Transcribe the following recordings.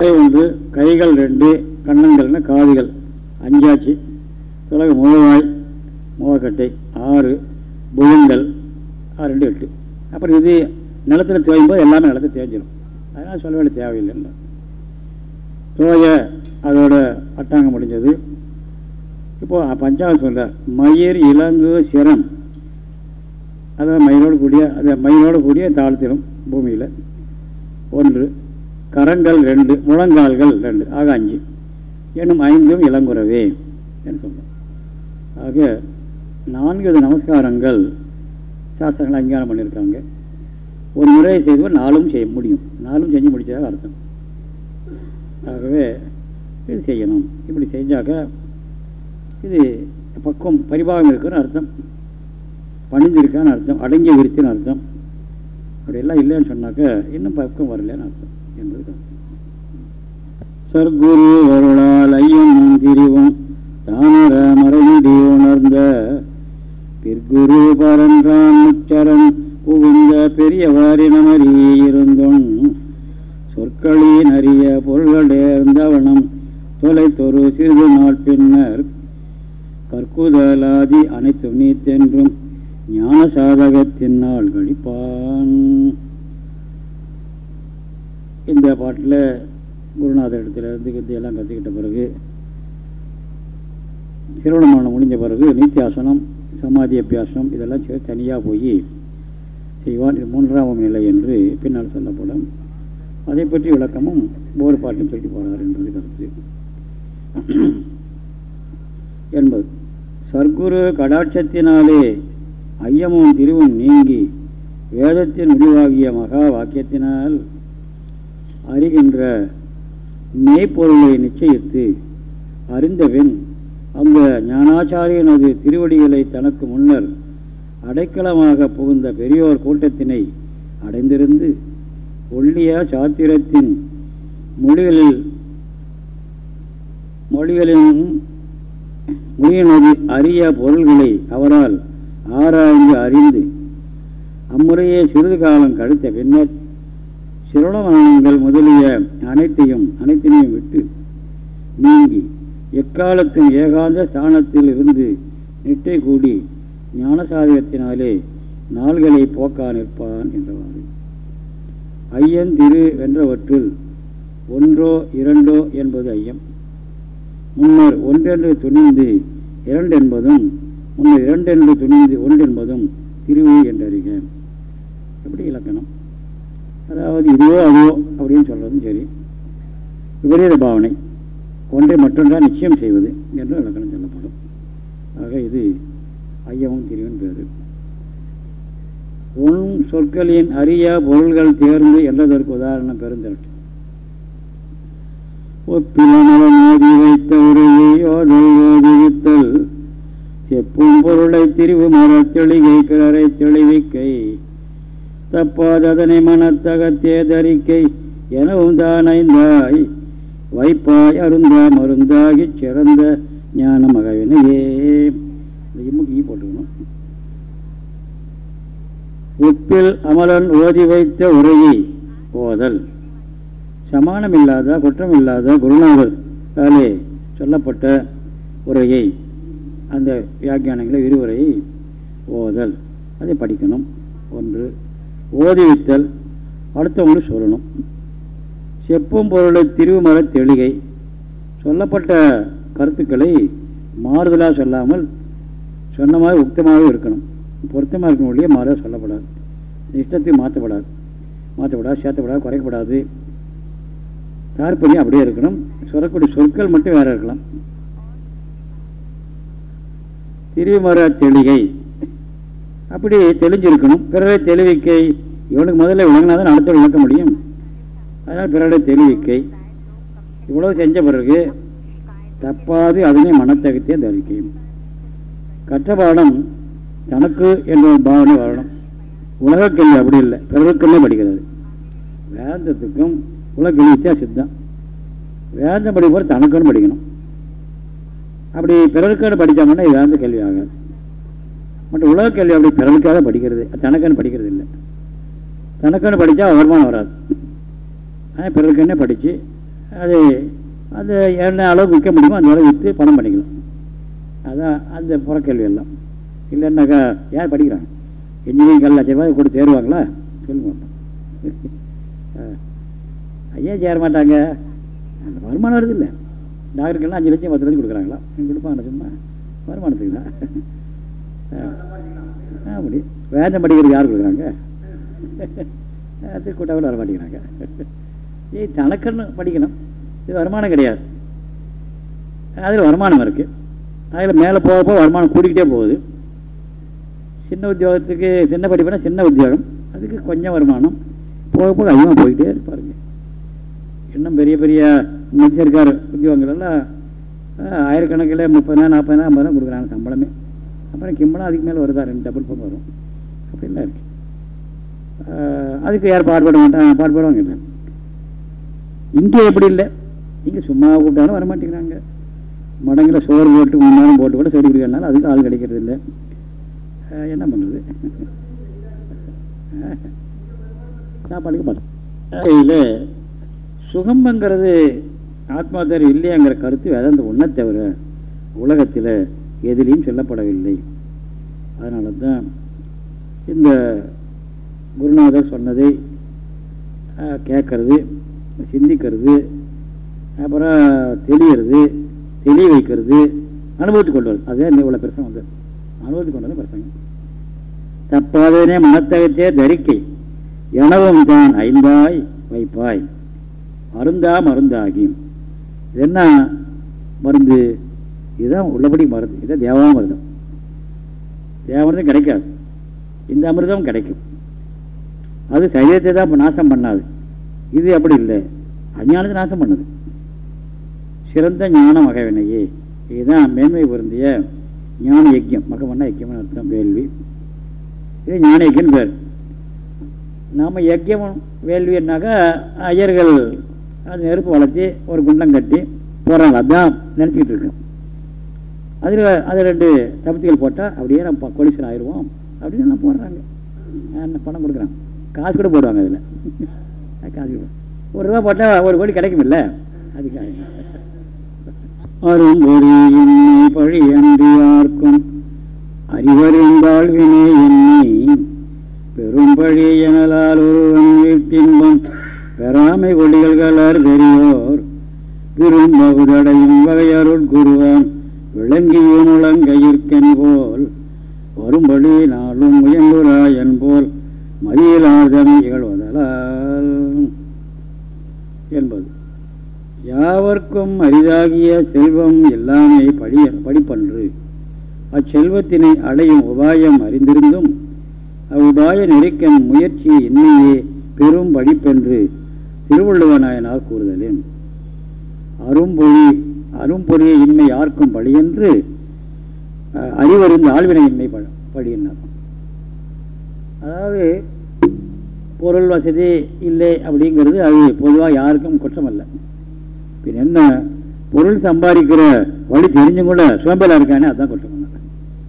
கை ஒன்று கைகள் ரெண்டு கண்ணங்கள்னு காதுகள். அஞ்சாச்சு. தொலக முகவாய் முகக்கட்டை ஆறு புயங்கள் ரெண்டு எட்டு. அப்புறம் இது நிலத்தில் தேயும் போது எல்லாமே நிலத்தை தேஞ்சிடும் அதனால் சொல்ல வேண்டிய தேவையில்லை தோய அதோட அட்டாங்கம் முடிஞ்சது. இப்போது பஞ்சாங்கம் சொல்கிறார் மயிர் இலங்கு சிரம். அதாவது மயிலோடு கூடிய அந்த மயிலோடு கூடிய தாழ்த்திடும் பூமியில். ஒன்று கரங்கள் ரெண்டு முழங்கால்கள் ரெண்டு ஆக அஞ்சு. என்னும் ஐந்தும் இளங்குறவே என்று சொல்றோம் ஆக நான்கு வித நமஸ்காரங்கள் சாஸ்திரங்கள் அங்கீகாரம் பண்ணியிருக்காங்க. ஒரு முறையை செய்தவர் நாலும் செய்ய முடியும். நாலும் செஞ்சு முடித்ததாக அர்த்தம். ஆகவே இது செய்யணும். இப்படி செஞ்சாக்க இது பக்குவம் பரிபாகம் இருக்குன்னு அர்த்தம். பணிஞ்சிருக்கான்னு அர்த்தம். அடங்கிய விருத்தின்னு அர்த்தம். அப்படி எல்லாம் இல்லைன்னு சொன்னாக்க இன்னும் பக்குவம் வரலன்னு அர்த்தம். என்பது சர்க்குரு வருளால் ஐயம் திரிவும் தாமர மறைந்து உணர்ந்த பிற்குரு பரன்றான் முச்சரன் புகுந்த பெரியவாரினமறியிருந்தோன் சொற்களின் அறிய பொருள்களேர்ந்தவனம் தொலைத்தொரு சிறிது நாள் பின்னர் கற்குதலாதி அனைத்தும் நீத்தென்றும் ஞான சாதகத்தினால் கழிப்பான். இந்த பாட்டில் குருநாதர் இடத்துல இருந்து வித்தியெல்லாம் கற்றுக்கிட்ட பிறகு சிரவணமானம் முடிஞ்ச பிறகு நித்தியாசனம் சமாதி அபியாசனம் இதெல்லாம் தனியாக போய் செய்வான். இது மூன்றாம் நிலை என்று பின்னால் சொல்லப்படும். அதை பற்றி விளக்கமும் போர் பாட்டும் சொல்லி போகிறார் என்பது கருத்து. என்பது. சர்க்குரு கடாட்சத்தினாலே ஐயமும் திருவும் நீங்கி வேதத்தின் முடிவாகிய மகா வாக்கியத்தினால் அறிகின்ற மெய்ப்பொருளை நிச்சயித்து அறிந்தபின் அந்த ஞானாச்சாரியனது திருவடிகளை தனக்கு முன்னர் அடைக்கலமாக புகுந்த பெரியோர் கூட்டத்தினை அடைந்திருந்து ஒல்லிய சாத்திரத்தின் மொழிகளில் மொழிகளின் மொழியினது அரிய பொருள்களை அவரால் ஆராய்ந்து அறிந்து அம்முறையே சிறிது காலம் கழித்த பின்னர் சிரவணமானங்கள் முதலிய அனைத்தையும் அனைத்தினையும் விட்டு நீங்கி எக்காலத்தின் ஏகாந்த ஸ்தானத்தில் இருந்து நிட்டை கூடி ஞானசாதகத்தினாலே நாள்களை போக்கா நிற்பான் என்றவாறு. ஐயன் திரு வென்றவற்றுள் ஒன்றோ இரண்டோ என்பது ஐயம். முன்னர் ஒன்றென்று துணிந்து இரண்டு என்பதும் முன்னர் இரண்டென்று துணிந்து ஒன்று என்பதும் திருவு என்றறிக. எப்படி இலக்கணம்? அதாவது இதுவோ அதுவோ அப்படின்னு சொல்றதும் சரி. விபரீத பாவனை. ஒன்றை மற்றொன்றா நிச்சயம் செய்வது என்று இலக்கணம் சொல்லப்படும். ஆக இது ஐயமும் திரிவன் பேரு. உன் சொற்களின் அரிய பொருள்கள் தேர்ந்து என்றதற்கு உதாரணம் பெருந்திரட்டு. ஒப்பிலமலம் ஓதி வைத்த உரையை ஓதல் ஓதுவித்தல் செப்பும் பொருளை திரிவு மரத் தெளிகை பிறரை தெளிவிக்கை தப்பாததனை மனத்தகத்தே தரிக்கை எனவும் தான் ஐந்தாய் வைப்பாய் அருந்தா மருந்தாகி சிறந்த ஞான மகவினையே இம்முக்கு ஈ போட்டுக்கணும். உப்பில் அமலன் ஓதி வைத்த உரையை ஓதல். சமானமில்லாத குற்றமில்லாத குருநாதராலே சொல்லப்பட்ட உரையை அந்த வியாக்கியானங்களை விரிவுரையை ஓதல். அதை படிக்கணும். ஒன்று ஓதிவித்தல் அடுத்தவங்களுக்கு சொல்லணும். செப்பும் பொருளை திருவுமர தெளிகை. சொல்லப்பட்ட கருத்துக்களை மாறுதலாக சொல்லாமல் சொன்ன மாதிரி உக்தமாகவே இருக்கணும். பொருத்தமாக இருக்கணும் ஒழிய மாறாக சொல்லப்படாது. இஷ்டத்தையும் மாற்றப்படாது. மாற்றப்படாது சேர்த்தப்படாது குறைக்கப்படாது. தாற்பயம் அப்படியே இருக்கணும். சொல்லக்கூடிய சொற்கள் மட்டும் வேறு இருக்கலாம். திருமர தெளிகை. அப்படி தெளிஞ்சிருக்கணும். பிறரை தெளிவிக்கை. இவனுக்கு முதல்ல விளங்கினா தான் அடுத்த விளக்க முடியும். அதனால் பிறரை தெளிவிக்கை. இவ்வளவு செஞ்ச பிறகு தப்பாது அதனை மனத்தகத்தே தரிக்கையும் கற்ற பாடம் தனக்கு என்ற ஒரு பாவனை வரணும். உலக கல்வி அப்படி இல்லை. பிறருக்குன்னே படிக்கிறது. வேதத்துக்கும் உலக கல்வி வித்தியாசம் தான் வேதம் படிக்கும்போது தனக்குன்னு படிக்கணும். அப்படி பிறருக்கான படித்தோம்னா இது வேந்த கல்வி ஆகாது. மற்ற உலக கேள்வி அப்படி பிறனுக்காக படிக்கிறது. தனக்குன்னு படிக்கிறது இல்லை. தனக்குன்னு படித்தா வருமானம் வராது. ஆனால் பிறருக்குன்னே படித்து அது அது என்ன அளவு விற்க முடியுமோ அந்த அளவு விற்று பணம் பண்ணிக்கலாம். அதான் அந்த புறக்கேள்வி எல்லாம். இல்லைன்னாக்கா யார் படிக்கிறாங்க? இன்ஜினியரிங் கல் லட்சம் ரூபாய் கூட சேருவாங்களா சொல்லுங்க ஐயா சேர மாட்டாங்க? அந்த வருமானம் வருது இல்லை. டாக்டருக்கெல்லாம் அஞ்சு லட்சம் பத்து லட்சம் கொடுக்குறாங்களா? கொடுப்பாங்க சும்மா. வருமானத்துக்கு தான். அப்படி. வேதம் படிக்கிறது யார் கொடுக்குறாங்க? அது கூட்டாவில் வர மாட்டேங்கிறாங்க. ஏய் தனக்குன்னு படிக்கணும். இது வருமானம் கிடையாது. அதில் வருமானம் இருக்குது அதில் மேலே போக போக வருமானம் கூட்டிக்கிட்டே போகுது. சின்ன உத்தியோகத்துக்கு சின்ன படிப்புனா சின்ன உத்தியோகம். அதுக்கு கொஞ்சம் வருமானம். போக போக அதிகமாக போயிட்டே இருப்பாருங்க. இன்னும் பெரிய பெரிய மத்திய இருக்கார் உத்தியோகங்கள் எல்லாம் ஆயிரக்கணக்கில் முப்பதாயிரம் நாற்பதாயிரம் ஐம்பதாயிரம் கொடுக்குறாங்க சம்பளமே. அப்புறம் கிம்பளம் அதுக்கு மேலே வருதா? ரெண்டு டபுள் பங்கு வரும். அப்படிலாம் இருக்கு. அதுக்கு யார் பாடுபட மாட்டாங்க பாடுபடுவாங்க இல்லை இங்கே எப்படி இல்லை? இங்கே சும்மா கூப்பிட்டாலும் வரமாட்டேங்கிறாங்க மடங்கில் சோறு போட்டு மூணு நேரம் போட்டு கூட செடி பிடிக்கிறனால அதுக்கு ஆள் கிடைக்கிறது இல்லை. என்ன பண்ணுறது? சாப்பாடுக்கு பார்த்தோம் சுகம்பங்கிறது ஆத்மா தேர் இல்லையாங்கிற கருத்து வேதாந்த ஒன்றை தவிர உலகத்தில் எதிலையும் சொல்லப்படவில்லை. அதனால தான் இந்த குருநாதர் சொன்னதை கேட்கறது சிந்திக்கிறது அப்புறம் தெளிகிறது தெளிய வைக்கிறது அனுபவித்து கொண்டு வருது அதே இவ்வளோ பிரசங்கம் வந்து. அனுபவித்து கொண்டு வந்து பிரசங்கம் தப்பாதனே மனத்தகத்தே தரிக்கை. எனவும் தான் ஐந்தாய் வைப்பாய். மருந்தா மருந்தாகியும். இது என்ன மருந்து? இதுதான் உள்ளபடி மருந்து. இதுதான் தேவாமிர்தம் தேவாமிர்தம் கிடைக்காது. இந்த அமிர்தம் கிடைக்கும். அது சரீரத்தை தான் நாசம் பண்ணாது. இது அப்படி இல்லை. அஞ்ஞானத்தை நாசம் பண்ணுது. சிறந்த ஞான மகவினையே. இதுதான் மேன்மை பொருந்திய ஞான யக்கியம் மகமன்னா யக்கியம்னு அர்த்தம் வேள்வி. இது ஞான யக்கியம் பேர். நாம் யக்கியம் வேள்வின்னாக்கா ஐயர்கள் அது நெருப்பு வளர்த்தி ஒரு குண்டம் கட்டி போகிறாங்க அதுதான் நினச்சிக்கிட்டு இருக்கோம். அதில் அது ரெண்டு தப்பித்துகள் போட்டால் அப்படியே நம்ம கொலிசன் ஆயிடுவோம் அப்படின்னு எல்லாம் போடுறாங்க. பணம் கொடுக்குறாங்க காசு கூட போடுவாங்க அதில். காசு கூட. ஒரு ரூபா போட்டால் ஒரு கோடி கிடைக்குமில்ல? அதுக்காக. அரும்பொறியின் பழி அன்றி யார்க்கும் அறிவறிந்தால் வினை எண்ணி பெரும்பழி எனலால் ஒருவன் வீட்டின்பம். பெறாமை ஒளிகள்களார் பெரியோர் விரும்பகுதடையும் வகையருள் குருவான் விளங்கிய முழங்கையிற்கென் போல் வரும்படி நாளும் முயங்குராயன் போல் மதியிலாதம் இகழ்வதலால் என்பது. யாவர்க்கும் அரிதாகிய செல்வம் எல்லாமே படிய படிப்பன்று. அச்செல்வத்தினை அடையும் உபாயம் அறிந்திருந்தும் அவ்வுபாய நெருக்கன் முயற்சி என்னையே பெரும் படிப்பென்று திருவள்ளுவநாயனார் கூறுதலேன். அரும்பொழி அரும்பொழிய இன்மை யாருக்கும் பழியென்று அறிவறிந்த ஆழ்வினை இன்மை பழியினார் அதாவது பொருள் வசதி இல்லை அப்படிங்கிறது அது பொதுவாக யாருக்கும் குற்றம் அல்ல பின் என்ன பொருள் சம்பாதிக்கிற வழி தெரிஞ்சும் கூட சோம்பேலா இருக்கானே அதுதான் குற்றம் பண்ணாங்க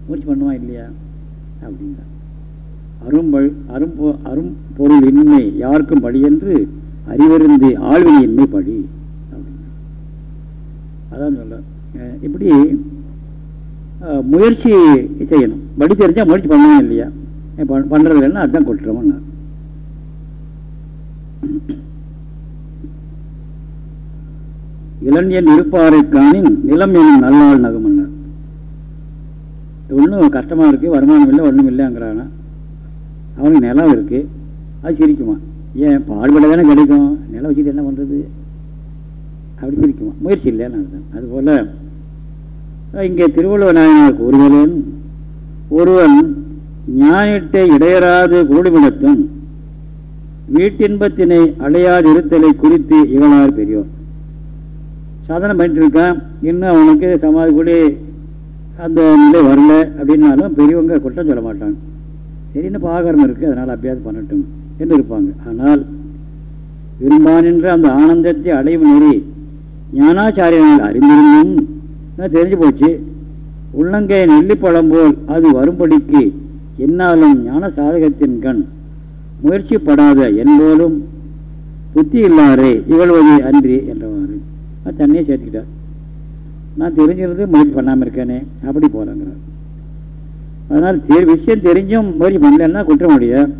முயற்சி பண்ணுவான் இல்லையா? அப்படின்னா. அரும்பொழி அரும்பொ அரும் பொருள் இன்மை யாருக்கும் படி என்று அறிவறிந்து ஆழ்வினை இன்மை படி அதான் சொல்ல இப்படி முயற்சி செய்யணும். படி தெரிஞ்சால் முயற்சி பண்ணணும் இல்லையா? பண்ணுறது இல்லைன்னா அதுதான் கொட்டுறோம்னா இளைஞன் இருப்பாரை காணின் நிலம் என்னும் நல்லாள் நகமன்னார். ஒன்றும் கஷ்டமாக இருக்குது வருமானம் இல்லை ஒன்றும் இல்லைங்கிறானா? அவனுக்கு நிலம் இருக்குது அது சிரிக்குமா? ஏன் பாடுபட தானே கிடைக்கும். நிலம் வச்சுட்டு என்ன பண்ணுறது அப்படி சிரிக்குமா முயற்சி இல்லைன்னு அர்த்தம் அதுபோல் இங்கே திருவள்ளுவர் நாயனார் கூறுதலேன் ஒருவன் ஞானிட்டை இடையராது கூடுமிடத்தும் வீட்டின்பத்தினை அடையாது இருத்தலை குறித்து இவனார் பெரியோர். சாதனை பண்ணிட்டு இருக்கான் இன்னும் அவனுக்கு சமாதி கூட அந்த நிலை வரல அப்படின்னாலும் பெரியவங்க குற்றம் சொல்ல மாட்டாங்க. சரின்னு பாகரம் இருக்குது அதனால் அபியாசம் பண்ணட்டும் என்று இருப்பாங்க. ஆனால் விரும்பான் என்ற அந்த ஆனந்தத்தை அடையும் நெறி ஞானாச்சாரியனால் அறிந்திருந்தும். தெரிஞ்சு போச்சு? உள்ளங்கை நெல்லிப்பழம் போல் அது வரும்படிக்கு என்னாலும் ஞான சாதகத்தின் கண். முயற்சிப்படாத என்போலும் புத்தி இல்லாரே இகழ்வது அன்றி என்றவாறு. அது தன்னையே சேர்த்துக்கிட்டார். நான் தெரிஞ்சிருந்து முயற்சி பண்ணாமல் இருக்கேனே அப்படி போகிறாங்கிறார் அதனால் தெரி விஷயம் தெரிஞ்சும் முயற்சி பண்ணலன்னா குற்றம் முடியாது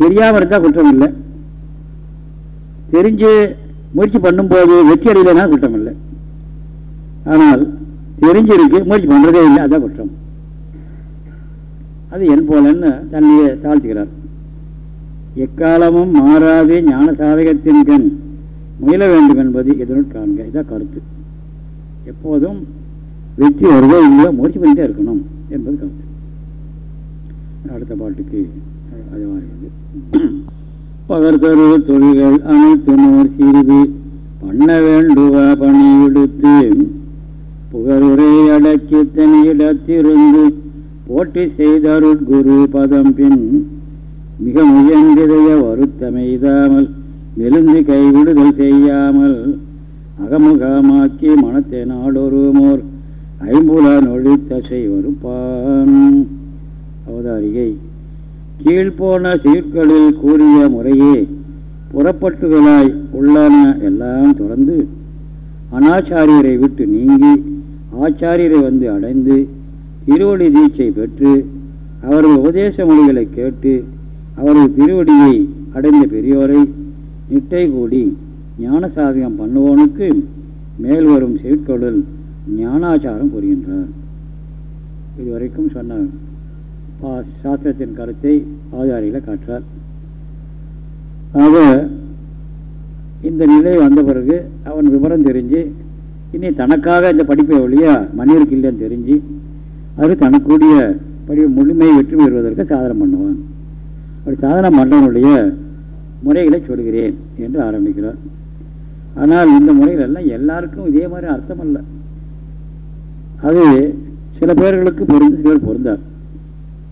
தெரியாமல் இருந்தால் குற்றம் இல்லை. தெரிஞ்சு முயற்சி பண்ணும்போது வெற்றி அடையிலனா குற்றம் இல்லை ஆனால் தெரிஞ்சிருக்கு முயற்சி பண்ணுறதே இல்லை அதான் குற்றம். அது என் போலன்னு தன்னையே தாழ்த்துகிறார். எக்காலமும் மாறாது ஞான சாதகத்தின் கண் முயல வேண்டும் என்பது இதனுள் காண்க இதான் கருத்து. எப்போதும் வெற்றி வருதோ இல்லையோ முயற்சி பண்ணிட்டே இருக்கணும் என்பது கருத்து. அடுத்த பாட்டுக்கு அது மாறியது பகர்தரு தொழில்கள் அனைத்து சிறிது பண்ண வேண்டுவ பணி விடுத்து புகருரை அடக்கி தன் இடத்திருந்து போட்டி செய்தருட்குரு பதம் பின் மிக முயன்றிதைய வருத்தமெய்தாமல் நெருந்து கைவிடுதல் செய்யாமல் அகமுகமாக்கி மனத்தை நாடொருமோர் ஐம்புல நொழித்தசை வருப்பான். அவதாரிகை கீழ்போன சீர்களில் கூறிய முறையே புறப்பட்டுகளாய் உள்ளன எல்லாம் தொடர்ந்து அனாச்சாரியரை விட்டு நீங்கி ஆச்சாரியரை வந்து அடைந்து திருவடி தீட்சை பெற்று அவரது உபதேச மொழிகளை கேட்டு அவரது திருவடியை அடைந்த பெரியோரை நிட்டை கூடி ஞான சாதகம் பண்ணுவோனுக்கு மேல் வரும் செய்கொடல் ஞானாச்சாரம் புரிகின்றார் இதுவரைக்கும் சொன்ன சாஸ்திரத்தின் கருத்தை ஆதாரிகளை காற்றார் ஆக இந்த நிலை வந்த பிறகு அவன் விவரம் தெரிஞ்சு இனி தனக்காக இந்த படிப்பை ஒழிய மனிதருக்கு இல்லைன்னு தெரிஞ்சு அது தனக்குரிய படி முழுமையை வெற்றி பெறுவதற்கு சாதனம் பண்ணுவான். அப்படி சாதனம் பண்ணவனுடைய முறைகளை சொல்கிறேன் என்று ஆரம்பிக்கிறார். ஆனால் இந்த முறைகளெல்லாம் எல்லாருக்கும் இதே மாதிரி அர்த்தம் அல்ல. அது சில பேர்களுக்கு பொருந்து சிலர் பொருந்தார்.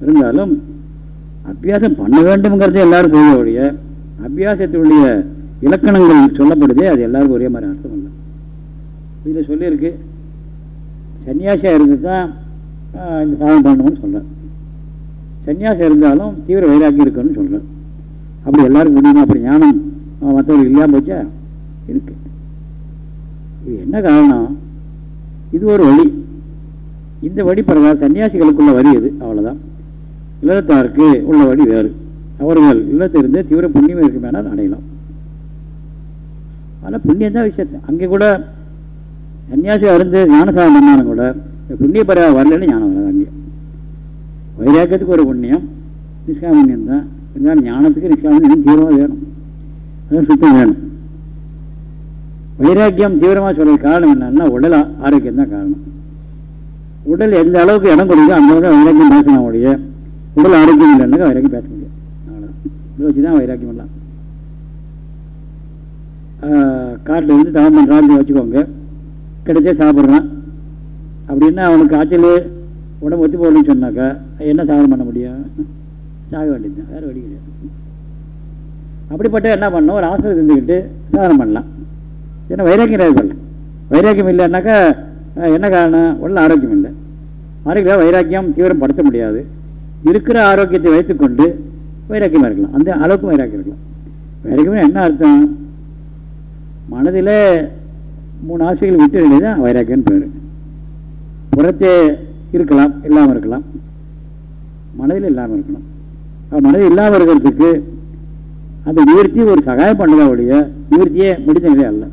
இருந்தாலும் அபியாசம் பண்ண வேண்டும்ங்கிறது எல்லாரும் புரிய அபியாசத்தினுடைய இலக்கணங்கள் சொல்லப்படுதே அது எல்லாருக்கும் ஒரே மாதிரி அர்த்தம் இல்லை. இதில் சொல்லியிருக்கு சன்னியாசியாக இருந்து தான் இந்த சாதனம் பண்ணணும்னு சொல்கிறேன் சன்னியாசம் இருந்தாலும் தீவிர வைராக்கியம் இருக்கணும்னு சொல்கிறேன் அப்படி எல்லாருக்கும் முடியுமா அப்படி ஞானம் மற்றவர்கள் மற்றவங்களுக்கு இல்லாமல் போச்சா? இருக்கு. இது என்ன காரணம்? இது ஒரு வழி. இந்த வழி பிறகு சன்னியாசிகளுக்குள்ள வழி இது அவ்வளோதான் இல்லத்தாருக்கு உள்ள வழி வேறு. அவர்கள் இல்லத்திலிருந்து தீவிர புண்ணியம் இருக்குமேனால் அடையலாம். ஆனால் புண்ணியம் தான் விஷயம் அங்கே கூட சன்னியாசி அருந்து ஞானசாதம் பண்ணாலும் கூட புண்ணிய பரவ வரலன்னு ஞானம் வராது அங்கே. வைராக்கியத்துக்கு ஒரு புண்ணியம் நிஷ்காமண்யம் தான். இருந்தாலும் ஞானத்துக்கு நிஷ்காமண்யம் தீவிரமாக வேணும். அதுவும் சுத்தம் வேணும். வைராக்கியம் தீவிரமாக சொல்கிற காரணம் என்னன்னா உடல் ஆரோக்கியம் தான் காரணம். உடல் எந்த அளவுக்கு இடம் கொடுக்கோ அந்த அளவுக்கு வைராக்கியம் பேசினா உடைய உடல் ஆரோக்கியம் இல்லைன்னாக்கா வைராக்கியம் பேச முடியும். அவ்வளோதான் இதை வச்சு தான் வைராக்கியம் எல்லாம் காட்டில் இருந்து தவம் பண்ணுறான்னு வச்சுக்கோங்க. கிடைச்சே சாப்பிட்றான். அப்படின்னா அவனுக்கு காய்ச்சல் உடம்பு ஒத்து போடணும்னு சொன்னாக்கா என்ன சாகம் பண்ண முடியும்? சாக வேண்டியது தான். வேறு வழி கிடையாது. அப்படிப்பட்ட என்ன பண்ணணும்? ஒரு ஆசிரியர் இருந்துக்கிட்டு சாதனம் பண்ணலாம். ஏன்னா வைராக்கியம் தேவைப்படல வைராக்கியம் இல்லைன்னாக்கா என்ன காரணம்? உள்ள ஆரோக்கியம் இல்லை. ஆரோக்கியம் வைராக்கியம் தீவிரம் படுத்த முடியாது. இருக்கிற ஆரோக்கியத்தை வைத்துக்கொண்டு வைராக்கியமாக இருக்கலாம். அந்த அளவுக்கு வைராக்கியம் இருக்கலாம். வைராக்கியம் என்ன அர்த்தம்? மனதில் மூணு ஆசைகள் விட்டு வேண்டியதான் வைராக்கியம்னு பேர். புறத்தே இருக்கலாம் இல்லாமல் இருக்கலாம். மனதில் இல்லாமல் இருக்கணும் மனதில் இல்லாமல் இருக்கிறதுக்கு அந்த நிவர்த்தி ஒரு சகாயம் பண்ணுதா ஒழிய நிவர்த்தியே முடிந்த நிலை அல்ல.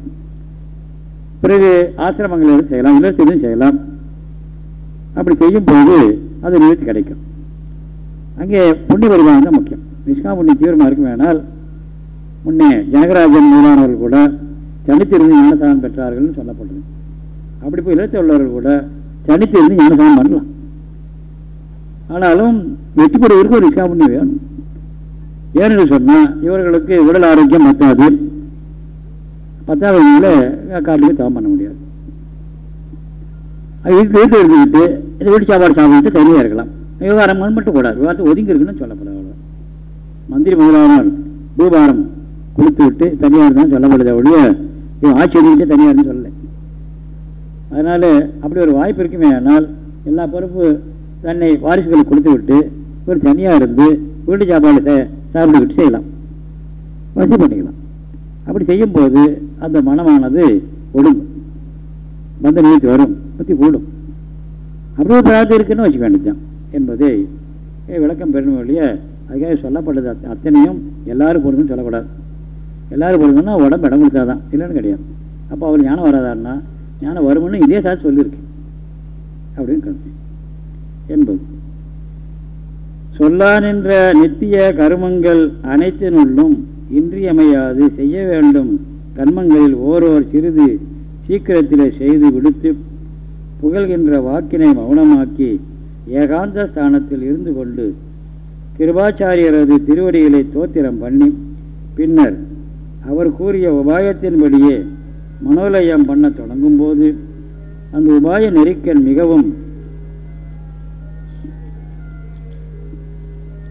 பிறகு ஆசிரமங்களிலும் செய்யலாம் இல்லத்திலும் செய்யலாம். அப்படி செய்யும்போது அது நிவர்த்தி கிடைக்கும். அங்கே புண்ணிய பரிமாணம் தான் முக்கியம். நிஷ்கா புண்ணியம் தீவிரமாக இருக்குமேனால் முன்னே ஜனகராஜன் முதலானவர்கள் கூட தனித்திருந்து ஞானசானம் பெற்றார்கள்னு சொல்லப்படுது அப்படி போய் இல்லத்தில் உள்ளவர்கள் கூட தனித்திருந்து ஞானசானம் பண்ணலாம். ஆனாலும் வெற்றி பெறுவதற்கு ஒரு நிஷ்கா புண்ணியம் வேணும். ஏன்னு சொன்னால் இவர்களுக்கு உடல் ஆரோக்கியம் பத்தாது. பத்தாவதுனால காட்டுக்கு தவம் பண்ண முடியாது. அது இருந்துக்கிட்டு இந்த வீட்டு சாப்பாடு சாப்பிட்டு தனியாக இருக்கலாம். விவகாரம் மட்டும் கூடாது விவகாரத்தை ஒதுங்கி இருக்குன்னு சொல்லப்படாது அவ்வளோ மந்திரி முதலாளர் பூபாரம் கொடுத்து விட்டு தனியார் தான் சொல்லப்படுது ஒழிய இவன் தனியார்னு ஒதுக்கிட்டு சொல்லலை. அதனால் அப்படி ஒரு வாய்ப்பு இருக்குமே ஆனால் எல்லா பொறுப்பு தன்னை வாரிசுகளுக்கு கொடுத்து விட்டு இவர் தனியாக இருந்து வீட்டு சாப்பாடு சாப்பிட்டுக்கிட்டு செய்யலாம். வசதி பண்ணிக்கலாம். அப்படி செய்யும்போது அந்த மனமானது ஒடுங்கும் மந்த நிலைக்கு வரும். பற்றி கூடும். அப்படி ஒரு பிரார்த்தம் இருக்குன்னு வச்சுக்க வேண்டியதுதான். என்பதை விளக்கம் பெறணும் வழிய அதுக்காக சொல்லப்பட்டது அத்தனையும் எல்லாரும் பொருந்தும் சொல்லக்கூடாது. எல்லாரும் பொருந்தோம்னா உடம்பு இடம் கொடுத்தாதான் இல்லைன்னு கிடையாது. அப்போ அவர் ஞானம் வராதான்னா ஞானம் வரும்னு இதே சார் சொல்லியிருக்கு. அப்படின்னு கருத்து. என்பது. சொல்லா நின்ற நித்திய கருமங்கள் அனைத்தினுள்ளும் இன்றியமையாது செய்ய வேண்டும். கர்மங்களில் ஓரோர் சிறிது சீக்கிரத்திலே செய்து விடுத்து புகழ்கின்ற வாக்கினை மௌனமாக்கி ஏகாந்த ஸ்தானத்தில் இருந்து கொண்டு கிருபாச்சாரியரது திருவடிகளை தோத்திரம் பண்ணி பின்னர் அவர் கூறிய உபாயத்தின்படியே மனோலயம் பண்ண தொடங்கும்போது அந்த உபாய நெருக்கல் மிகவும்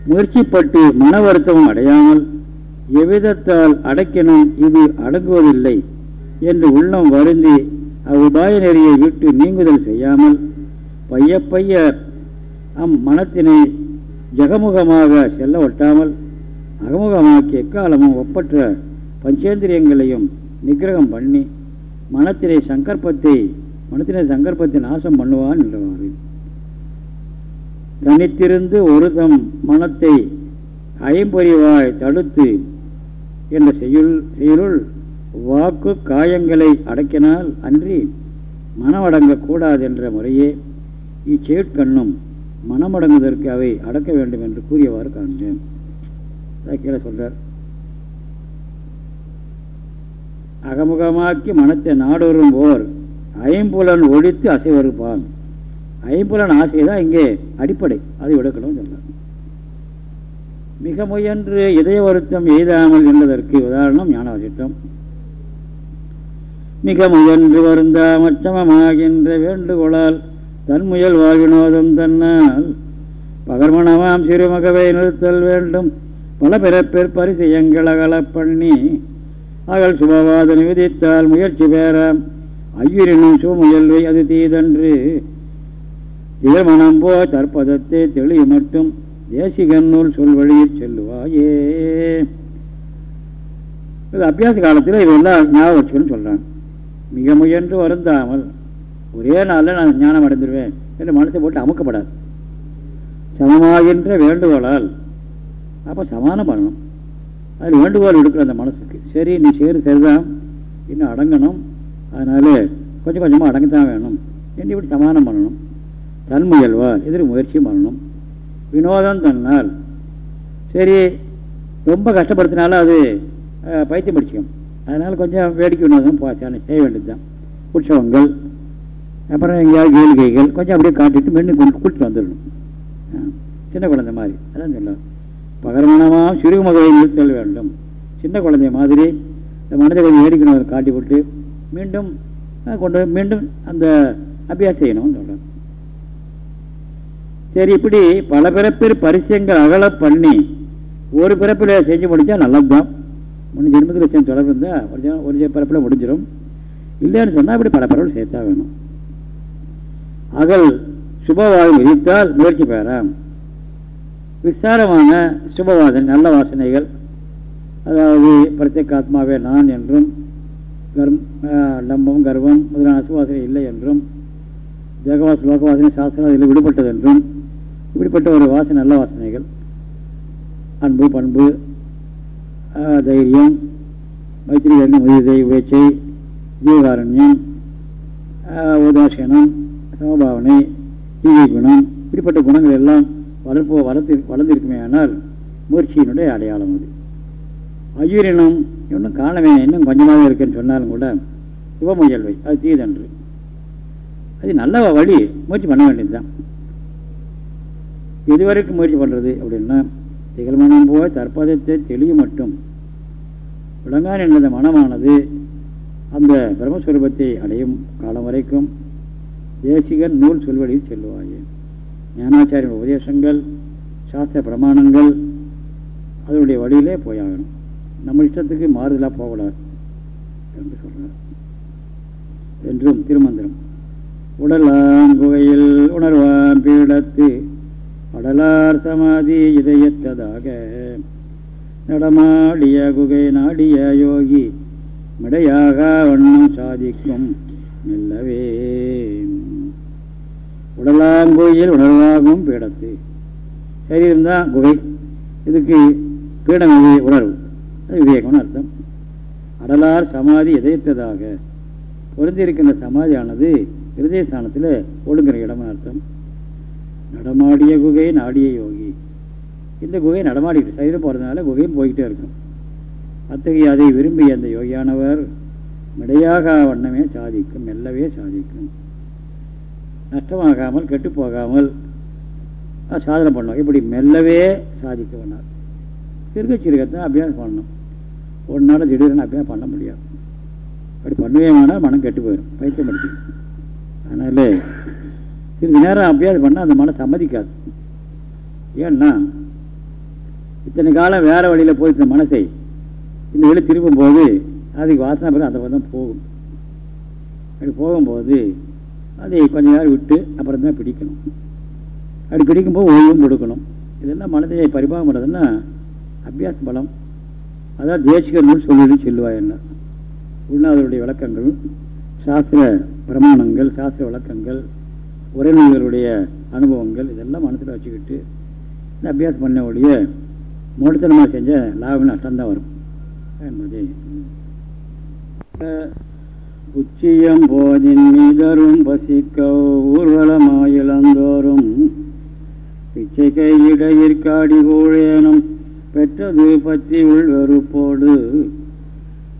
முயற்சிப்பட்டு மன வருத்தமும் அடையாமல் எவ்விதத்தால் அடக்கினும் இது அடங்குவதில்லை என்று உள்ளம் வருந்தி அவ்வுபாய நெறியை விட்டு நீங்குதல் செய்யாமல் பைய பைய நம் மனத்தினை ஜகமுகமாக செல்ல ஒட்டாமல் அகமுகமாக்கி எக்காலமும் ஒப்பற்ற பஞ்சேந்திரியங்களையும் நிகிரகம் பண்ணி மனத்தினை சங்கற்பத்தை மனத்தினை சங்கற்பத்தை நாசம் பண்ணுவான் என்றவாறு. தனித்திருந்து ஒரு தம் மனத்தை ஐம்பொறிவாய் தடுத்து என்ற செய்யுள் செயலுள் வாக்கு காயங்களை அடக்கினால் அன்றி மனமடங்கக்கூடாது என்ற முறையே இச்செயற்கண்ணும் மனமடங்குவதற்கு அவை அடக்க வேண்டும் என்று கூறியவாறு காண்பேன். கீழே சொல்றார். அகமுகமாக்கி மனத்தை நாடொரும் போர் ஐம்புலன் ஒழித்து அசைவறுப்பான். ஐம்புலன் ஆசை தான் இங்கே அடிப்படை. அதை விடக்கணும் சொல்றார் மிக முயன்று இதய வருத்தம் எய்தாமல் என்பதற்கு உதாரணம் ஞானவசிட்டம் மிக முயன்று வருந்தாமச்சமமாகின்ற வேண்டுகோளால் தன்முயல் வாழ்வினோதம் தன்னால் பகர்மணமாம் சிறுமகவை நிறுத்தல் வேண்டும். பல பிறப்பிற் பரிசெயங்கள் பண்ணி அகல் சுபவாதனை விதித்தால் முயற்சி பெறாம் ஐயரினும் சுமுயல்வை அது தீதன்று. திகழ்மணம் போ தற்பதத்தை தெளிவு மட்டும் தேசிகன்னுள் சொல் வழியில் செல்லுவாயே. இது அபியாச காலத்தில் இவெல்லாம் ஞாபகம் வச்சுக்கணும்னு சொல்கிறாங்க மிக முயன்று வருந்தாமல் ஒரே நாளில் நான் ஞானம் அடைந்துருவேன் என்று மனசை போட்டு அமுக்கப்படாது. சமமாகின்ற வேண்டுகோளால் அப்போ சமானம் பண்ணணும். அதில் வேண்டுகோள் எடுக்கிற அந்த மனசுக்கு. சரி நீ சரி சரிதான். இன்னும் அடங்கணும். அதனால் கொஞ்சம் கொஞ்சமாக அடங்கத்தான் வேணும் என்று இப்படி சமானம் பண்ணணும். தன் முயல்வார் எதிர் முயற்சியும் பண்ணணும். வினோதம் தன்னால். சரி ரொம்ப கஷ்டப்படுத்தினாலும் அது பைத்தியம் பிடிச்சிக்கும். அதனால் கொஞ்சம் வேடிக்கை வினோதம் செய்ய வேண்டியது தான் உற்சவங்கள் அப்புறம் எங்கேயாவது கேளிக்கைகள் கொஞ்சம் அப்படியே காட்டிட்டு மென்று கொண்டு கூட்டிட்டு வந்துடணும். ஆ, சின்ன குழந்தை மாதிரி. அதான் சொல்லலாம் பகரமனமாக சிறுமுகவை செல்ல வேண்டும். சின்ன குழந்தை மாதிரி இந்த மனதை கொஞ்சம் ஏடிக்கணும் அதை காட்டி விட்டு மீண்டும் கொண்டு மீண்டும் அந்த அபியாசம் செய்யணும்னு சொல்கிறேன் சரி இப்படி பல பிறப்பில் பரிசயங்கள் அகல பண்ணி ஒரு பிறப்பில் செஞ்சு முடிச்சா நல்லதுதான். முன்னு ஜென்மத்தில் விஷயம் தொடர்பு இருந்தால் ஒரு ஒரு பிறப்பில் முடிஞ்சிடும் இல்லைன்னு சொன்னால் இப்படி பல பிறப்பில் சேர்த்தா வேணும். அகல் சுபவாதம் விதித்தால் முயற்சி பெறாம் விசாரமான சுபவாசனை நல்ல வாசனைகள். அதாவது பிரத்யேகாத்மாவே நான் என்றும் கர்ம் லம்பம் கர்வம் முதலான சுவாசனை இல்லை என்றும் தேகவாச லோகவாசனை சாஸ்திரம் அதில் விடுபட்டது என்றும் இப்படிப்பட்ட ஒரு வாசனை நல்ல வாசனைகள். அன்பு பண்பு தைரியம் மைத்திரி கருணை முதிதை உயர்ச்சை ஜீவகாரண்யம் உதாசீனம் சமபாவனை ஈகை குணம் இப்படிப்பட்ட குணங்கள் எல்லாம் வளர்ப்பு வளர்த்து வளர்ந்திருக்குமே ஆனால் முயற்சியினுடைய அடையாளம் அது. ஐயூரினம் இன்னும் காணவே இன்னும் கொஞ்சமாக இருக்குன்னு சொன்னாலும் கூட சிவமுயல்வை அது தீதன்று. அது நல்ல வழி முயற்சி பண்ண வேண்டியது தான் எதுவரைக்கும் முயற்சி பண்ணுறது அப்படின்னா திகழ்மனம் போய் தற்பதத்தை தெளிவு மட்டும். விளங்கான் என்ற மனமானது அந்த பிரம்மஸ்வரூபத்தை அடையும் காலம் வரைக்கும் தேசிகன் நூல் சொல்வழியில் செல்வாயே ஞானாச்சாரியின் உபதேசங்கள் சாஸ்திர பிரமாணங்கள் அதனுடைய வழியிலே போயாகணும். நம்ம இஷ்டத்துக்கு மாறுதலாக போகக்கூடாது என்று சொல்கிறார் என்றும் திருமந்திரம். உடலாம் குகையில் உணர்வாம் பீடத்து அடலார் சமாதி இதயத்ததாக. நடமாடிய குகை நாடிய யோகி மிடையாக வண்ணம் சாதிக்கும் மெல்லவே. உடலாங்குயில் உணர்வாகும் பீடத்து சரீரம் தான் குகை. இதுக்கு பீடம் இது உணர்வு. அது விவேகம்னு அர்த்தம். அடலார் சமாதி இதயத்ததாக பொருந்திருக்கின்ற சமாதியானது இருதய ஸ்தானத்தில் ஒழுங்குற இடம்னு அர்த்தம். நடமாடிய குகை நாடிய யோகி. இந்த குகை நடமாடிட்டு சரீரம் போகிறதுனால குகையும் போய்கிட்டே இருக்கும். அத்தகைய அதை விரும்பிய அந்த யோகியானவர் மிடையாக வண்ணமே சாதிக்கும் மெல்லவே சாதிக்கும். நஷ்டமாகாமல் கெட்டு போகாமல் சாதனை பண்ணணும். இப்படி மெல்லவே சாதிக்க வேணார் சிறுக சிறுகத்தான் அபியாசம் பண்ணணும். ஒரு நாள் திடீர்னு அபியாசம் பண்ண முடியாது. அப்படி பண்ணுவேமானால் மனம் கெட்டு போயிடும். பைத்தியம் படிச்சு. அதனால் சிறிது நேரம் அபியாசம் பண்ணால் அந்த மனம் சம்மதிக்காது. ஏன்னா இத்தனை காலம் வேறு வழியில் போயிருக்கிற மனசை இந்த வழி திரும்பும்போது அதுக்கு வாசனை பிறகு அந்த தான் போகும். அப்படி போகும்போது அதை கொஞ்ச நேரம் விட்டு அப்புறம் தான் பிடிக்கணும். அப்படி பிடிக்கும்போது ஓய்வும் கொடுக்கணும். இதெல்லாம் மனதை பரிபாகம் பண்ணுறதுன்னா அபியாச பலம். அதான் தேசிக நூல் சொல்லி சொல்லுவா என்ன. உள்நாதருடைய விளக்கங்கள் சாஸ்திர பிரமாணங்கள் சாஸ்திர விளக்கங்கள் உறவினர்களுடைய அனுபவங்கள் இதெல்லாம் மனசில் வச்சுக்கிட்டு இந்த அபியாசம் பண்ண ஒழிய மூடத்தனமாக செஞ்ச லாபம் நஷ்டம் தான் வரும். என்பது உச்சியம் போதின் மீதரும் பசிக்க ஊர்வலமாயிழந்தோறும் பிச்சை கையிடையிற்காடி கூழேனும் பெற்றது பற்றி உள்வெறுப்போடு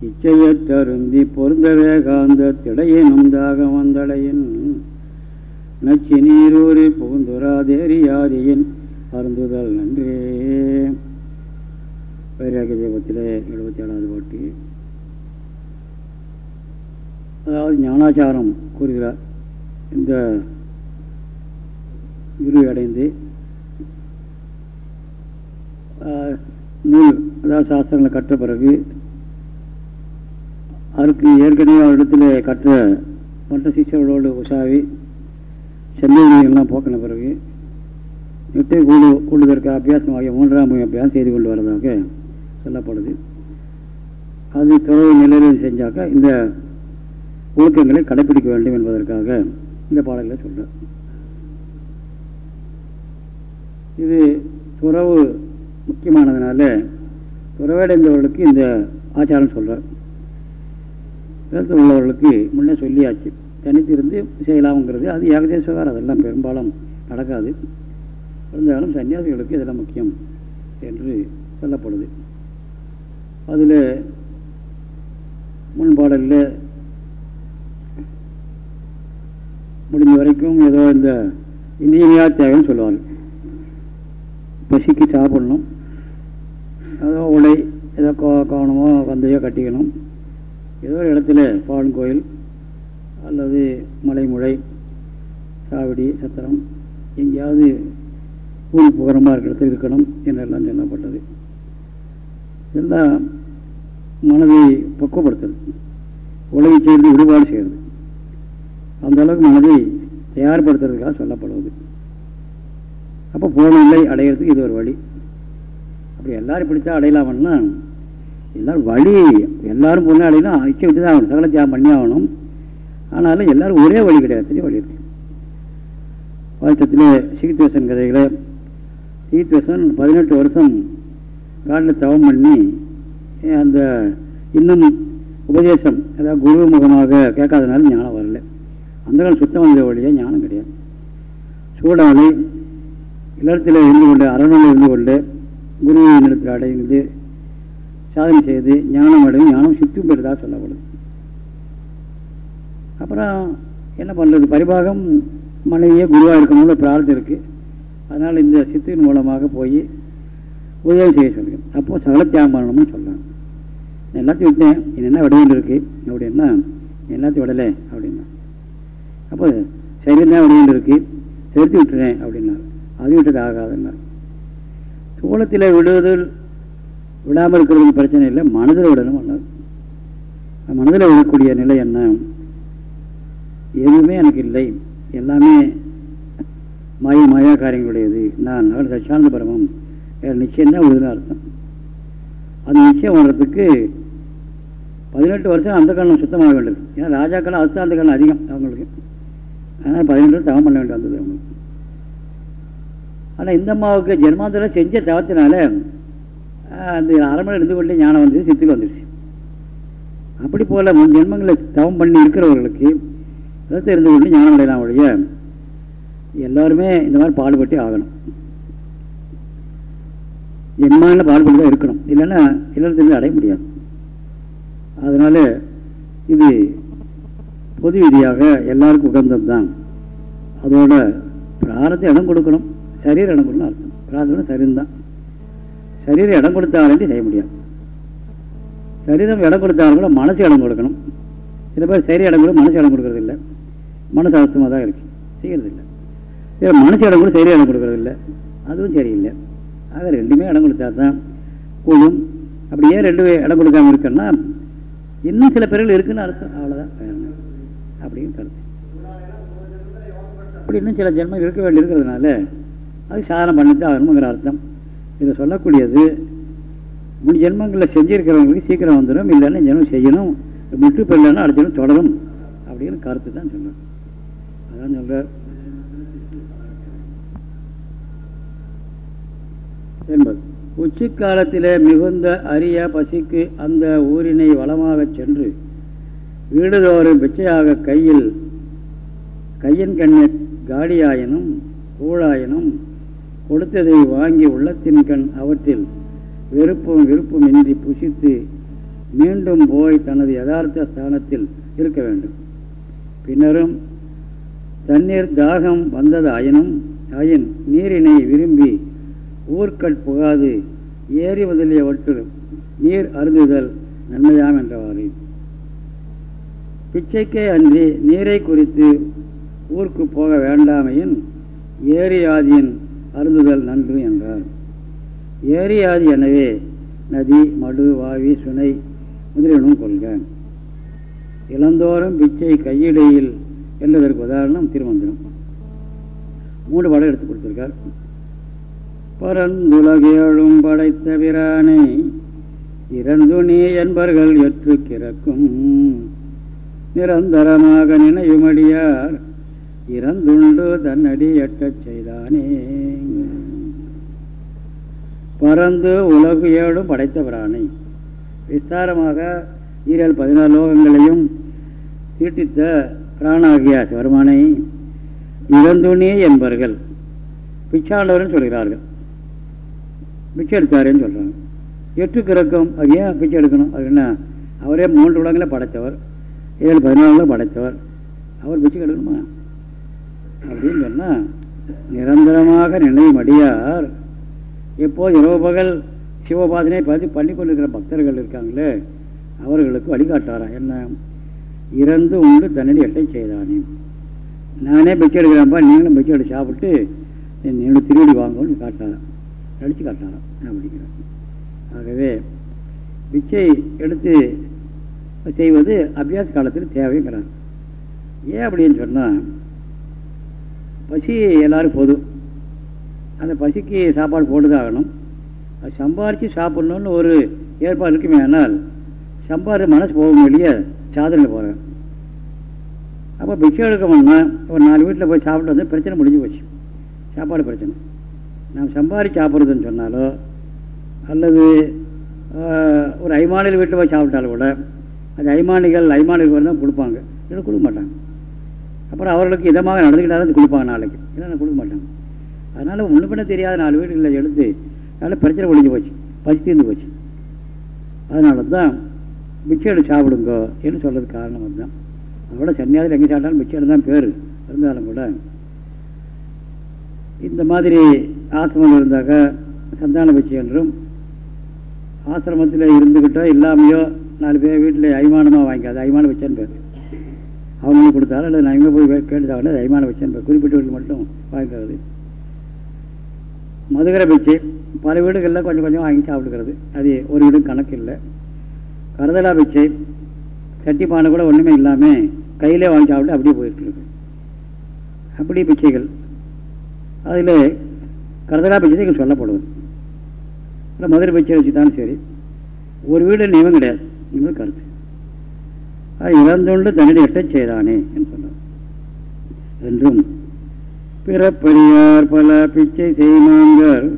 இச்சையத் தருந்தி பொருந்தவே காந்த திடையினும் தாக வந்தடையின். நச்சி நீரூரி புகுந்துராதேரியாதியின் அருந்துதல் நன்றே. வைராக தெய்வத்தில் எழுபத்தி ஏழாவது போட்டி. அதாவது ஞானாச்சாரம் கூறுகிறார். இந்த இருவை அடைந்து நூல் அதாவது சாஸ்திரங்களை கற்ற பிறகு அதற்கு ஏற்கனவே அவரிடத்தில் கற்ற மற்ற சீச்சர்களோடு உஷாவி செல்லியெல்லாம் போக்கின பிறகு எட்டு கூடு கூடுவதற்கு அபியாசம் ஆகிய மூன்றாம் அபியாசம் செய்து கொண்டு வரதாக சொல்லப்படுது. அது தொடர்பு நிலையில் செஞ்சாக்கா இந்த ஒழுக்கங்களை கடைபிடிக்க வேண்டும் என்பதற்காக இந்த பாடல்களை சொல்கிறார் இது துறவு முக்கியமானதுனால துறவடைந்தவர்களுக்கு இந்த ஆச்சாரம் சொல்கிறார் வேதத்தில் உள்ளவர்களுக்கு முன்னே சொல்லியாச்சு. தனித்திருந்து செய்யலாம்ங்கிறது அது ஏகதேச அதெல்லாம் பெரும்பாலும் நடக்காது. இருந்தாலும் சன்னியாசிகளுக்கு இதெல்லாம் முக்கியம் என்று சொல்லப்படுது. அதில் முன்பாடலில் முடிஞ்ச வரைக்கும் ஏதோ இந்த இன்றியமையா தேவைன்னு சொல்லுவாங்க. பசிக்கு சாப்பிடணும். ஏதோ உடை ஏதோ கோ கவனமோ வந்தையோ கட்டிக்கணும். ஏதோ ஒரு இடத்துல பாலன் கோயில் அல்லது மலைமுழை சாவடி சத்திரம் எங்கேயாவது ஊர் புகரமாக இருக்கிற இடத்துல இருக்கணும் என்றெல்லாம் சொல்லப்பட்டது. இதெல்லாம் மனதை பக்குவப்படுத்துறது உலகை சேர்ந்து விடுபாடு செய்கிறது. அந்த அளவுக்கு மனதை தயார்படுத்துறதுக்காக சொல்லப்படுவது. அப்போ போகவில்லை அடையிறதுக்கு இது ஒரு வழி. அப்படி எல்லோரும் பிடிச்சா அடையலாமன்னா எல்லாரும் வழி எல்லாரும் பொண்ணு அடையினா இச்சை விட்டு தான் ஆகணும். சகல தியாகம் பண்ணி ஆகணும். ஆனாலும் எல்லாரும் ஒரே வழி கிடையாது. வழி இருக்கு. வாழ்த்தத்தில் சீத்வசன் கதைகளை சீத்வசன் பதினெட்டு வருஷம் காட்டில் தவம் பண்ணி அந்த இன்னும் உபதேசம் அதாவது குரு முகமாக கேட்காதனால ஞானம் வரல அந்த காலம் சுத்தம் வந்த வழியே ஞானம் கிடையாது. சூடாலை இல்லத்தில் இருந்து கொண்டு அரணில் இருந்து கொண்டு குருவை நிலத்தில் அடைந்து சாதனை செய்து ஞானம் அடையும் ஞானம் சித்தும் பெறுதாக சொல்லப்படுது. அப்புறம் என்ன பண்ணுறது பரிபாகம் மனைவியே குருவாக இருக்கணும்னு பிரார்த்தம் இருக்குது அதனால் இந்த சித்தின் மூலமாக போய் உதவி செய்ய சொல்லுங்கள் அப்போது சகல தியாகம் பண்ணணும்னு சொல்லலாம் நான் எல்லாத்தையும் விட்டேன். என்ன விட வேண்டியிருக்கு அப்படின்னா எல்லாத்தையும் விடலை அப்படின்னா. அப்போ சரீரம் தான் விட இருக்கு. செலுத்தி விட்டுறேன் அப்படின்னார். அது விட்டது ஆகாதுன்னார். சோளத்தில் விடுவதில் விடாமல் இருக்கிறது பிரச்சனை இல்லை. மனதில் விடணும் பண்ணார் மனதில் விடக்கூடிய நிலை என்ன? எதுவுமே எனக்கு இல்லை. எல்லாமே மாய மாயா காரியங்களுடையது. நான் அவர் சச்சானந்த பரமம். நிச்சயம் தான் விடுதல் அர்த்தம். அந்த நிச்சயம் வர்றதுக்கு பதினெட்டு வருஷம் அந்த காலம் சுத்தமாக வேண்டியது ஏன்னா ராஜாக்கள் அஸ்தாந்த காலம் அதிகம் அவங்களுக்கு. அதனால் பதினெட்டு தவம் பண்ண வேண்டி வந்தது அவங்களுக்கு. ஆனால் இந்த அம்மாவுக்கு ஜென்மாந்திரம் செஞ்ச தவத்தினால அந்த அரண்மனை இருந்து கொண்டே ஞானம் வந்து சித்துக்கு வந்துடுச்சு அப்படி போல் முன் ஜென்மங்களை தவம் பண்ணி இருக்கிறவர்களுக்கு விதத்தை இருந்து கொண்டு ஞானம் அடையலாம் ஒழிய எல்லாருமே இந்த மாதிரி பாடுபட்டே ஆகணும். ஜென்மாவில் பாடுபட்டு தான் இருக்கணும். இல்லைன்னா இல்லத்திலிருந்து அடைய முடியாது. அதனால இது பொது விதியாக எல்லாருக்கும் உகந்தது தான் அதோட பிராரத்தை இடம் கொடுக்கணும். சரீர இடம் கொடுக்கணும் அர்த்தம். பிரார்த்தனை சரிந்தான் சரீரம் இடம் கொடுத்தாலே செய்ய முடியாது சரீரம் இடம் கொடுத்தாலும் கூட மனசு இடம் கொடுக்கணும். சில பேர் சரி இடம் கூட மனசு இடம் கொடுக்கறதில்ல. மனசு அர்த்தமாக தான் இருக்கு. செய்யறது இல்லை சில மனசு இடம் கூட சரி இடம் கொடுக்கறதில்லை. அதுவும் சரியில்லை. ஆக ரெண்டுமே இடம் கொடுத்தா தான் கூடும் அப்படி ஏன் ரெண்டு இடம் கொடுக்காம இருக்குன்னா இன்னும் சில பேர்கள் இருக்குன்னு அர்த்தம். அவ்வளோதான் அப்படின்னு கருத்து அப்படி இன்னும் சில ஜென்மம் இருக்க வேண்டி இருக்கிறதுனால அது சாதனம் பண்ணிட்டு ஆகணுங்கிற அர்த்தம். இதை சொல்லக்கூடியது முன் ஜென்மங்களில் செஞ்சுருக்கிறவங்களுக்கு சீக்கிரம் வந்துடும் இல்லைன்னா ஜென்மம் செய்யணும் முற்று பெறலன்னா அடுத்த ஜென்மம் தொடரும் அப்படின்னு கருத்து தான் சொல்கிறார் அதான் சொல்கிறார் என்பது. உச்சி காலத்தில் மிகுந்த அரிய பசிக்கு அந்த ஊரினை வளமாகச் சென்று வீடுதோறும் பிச்சையாக கையில் கையின் கண்ணை காடியாயினும் கூழாயினும் கொடுத்ததை வாங்கி உள்ளத்தின் கண் அவற்றில் வெறுப்பும் விருப்பும் இன்றி புசித்து மீண்டும் போய் தனது யதார்த்த ஸ்தானத்தில் இருக்க வேண்டும். பின்னரும் தண்ணீர் தாகம் வந்ததாயினும் ஆயின் நீரினை விரும்பி ஊர்க்கட் புகாது ஏறி முதலியவற்றில் நீர் அருந்துதல் நன்மையாம் என்றவாறு. பிச்சைக்கே அன்றி நீரை குறித்து ஊருக்கு போக வேண்டாமையின் ஏரியாதியின் அருந்துதல் நன்று என்றார். ஏரியாதி எனவே நதி மடு வாவி சுனை முதலியனும் கொள்க. இளந்தோறும் பிச்சை கையிடையில் என்பதற்கு உதாரணம் திருமந்திரம். மூன்று படம் எடுத்து கொடுத்திருக்கார். பரந்துலகேழும் படைத்த பிரானை இறந்து நீ என்பர்கள் எற்று கிறக்கும் நிரந்தரமாக நினைவுமடியார். இறந்துண்டு தன்னடி எட்டச் செய்தானே. பறந்து உலகு ஏழும் படைத்த விஸ்தாரமாக ஈரல் பதினாறு லோகங்களையும் தீட்டித்த பிராணாகிய சிவருமானை இறந்துணே என்பர்கள். பிச்சாண்டவர்னு சொல்கிறார்கள். பிச்சை எடுத்தாருன்னு சொல்கிறாங்க எட்டு கிறக்கம் அது ஏன் பிச்சை எடுக்கணும்? அது என்ன? அவரே மூன்று உலகங்களை படைத்தவர். ஏழு பதினாலுல படைத்தவர். அவர் பிச்சை எடுக்கணுமா? அப்படின்னு சொன்னால் நிரந்தரமாக நினைவு அடியார் எப்போது இரவு பகல் சிவபாதனை பார்த்து பண்ணி கொண்டிருக்கிற பக்தர்கள் இருக்காங்களே அவர்களுக்கு வழிகாட்டாராம் என்ன? இறந்து உண்டு தன்னடி எட்டை செய்தானே. நானே பிச்சை எடுக்கிறேன்ப்பா நீங்களும் பிச்சை எடுத்து சாப்பிட்டு என்னோட திருவிடி வாங்கணும்னு காட்டாராம் நடித்து காட்டாராம் அப்படிங்கிறார். ஆகவே பிச்சை எடுத்து செய்வது அபியாச காலத்தில் தேவைங்கிறாங்க ஏன் அப்படின்னு சொன்னால் பசி எல்லாரும் போதும். அந்த பசிக்கு சாப்பாடு போட்டுதான் ஆகணும் அது சம்பாரித்து சாப்பிட்ணுன்னு ஒரு ஏற்பாடு இருக்குமே ஆனால் சம்பாரி மனசு போக வெளியே சாதனையில் போகிறேன் அப்போ பிக்ஷை எடுக்கணும்னா ஒரு நாலு வீட்டில் போய் சாப்பிட்டு வந்து பிரச்சனை முடிஞ்சு போச்சு. சாப்பாடு பிரச்சனை. நாம் சம்பாரி சாப்பிட்றதுன்னு சொன்னாலோ அல்லது ஒரு ஐமானில் வீட்டில் போய் சாப்பிட்டாலும் கூட அது அய்மானிகள் அய்மானிகள் தான் கொடுப்பாங்க. இல்லை கொடுக்க மாட்டாங்க. அப்புறம் அவர்களுக்கு இதமாக நடந்துக்கிட்டாலும் கொடுப்பாங்க நாளைக்கு. இல்லைன்னா கொடுக்க மாட்டாங்க. அதனால் முன்ன பின்ன தெரியாத நாலு வீடுகளில் எடுத்து அதனால் பிரச்சனை ஒழிஞ்சு போச்சு. பசி தீர்ந்து போச்சு. அதனால தான் பிச்சை சாப்பிடுங்க என்று சொல்கிறதுக்கு காரணம் அதுதான். அதோட சன்னியாசில் எங்கே சாப்பிட்டாலும் பிச்சை தான் பேர். இருந்தாலும் கூட இந்த மாதிரி ஆசிரமம் இருந்தாக்க சந்தான பிச்சை என்றும் ஆசிரமத்தில் இருந்துக்கிட்டோ இல்லாமையோ நாலு பேர் வீட்டில் ஐமானமாக வாங்கிக்காது ஐமான வச்சேன்னு பேர். அவங்களுக்கு கொடுத்தாலும் அல்லது நான் எங்கே போய் கேட்டுதாங்கன்னா அது ஐமான பிச்சைன்னு பேர். குறிப்பிட்ட வீட்டில் மட்டும் வாங்கிக்கிறது. மதுகரை பிச்சு பல வீடுகளில் கொஞ்சம் கொஞ்சம் வாங்கி சாப்பிடுக்கிறது அது ஒரு வீடும் கணக்கு இல்லை. கரதலா பிச்சை சட்டி பானை கூட ஒன்றுமே இல்லாமல் கையிலே வாங்கி சாப்பிட்டு அப்படியே போயிட்டுருக்கு அப்படி பிச்சைகள். அதில் கரதலா பிச்சை சொல்லப்படுவது இல்லை மதுரை பிச்சை வச்சு தான் சரி. ஒரு வீடு நியமம் கிடையாது. என்பது கருத்து. அது இறந்துண்டு தன்னிடம் எட்டச் செய்தானே என்று சொன்னார். என்றும் பிறப்பறியார் பல பிச்சை செய்மாங்கர்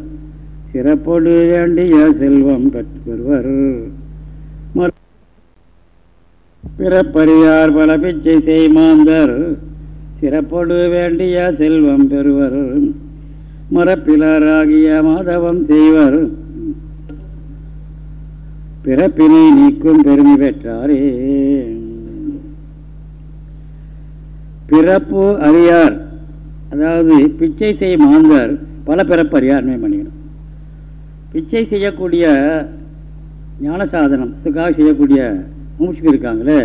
சிறப்பொடு வேண்டிய செல்வம் பெறுவர் பிறப்பறியார் பல பிச்சை செய்மாந்தர் சிறப்பொடு வேண்டிய செல்வம் பெறுவர். மரப்பிலராகிய மாதவம் செய்வர். பிறப்பினை நீக்கும் பெருமை பெற்றாரே. பிறப்பு அறியார் அதாவது பிச்சை செய்ய மாந்தார் பல பிறப்பு அறியார் பண்ணிக்கணும் பிச்சை செய்யக்கூடிய ஞான சாதனத்துக்காக செய்யக்கூடிய மூச்சுக்கு இருக்காங்களே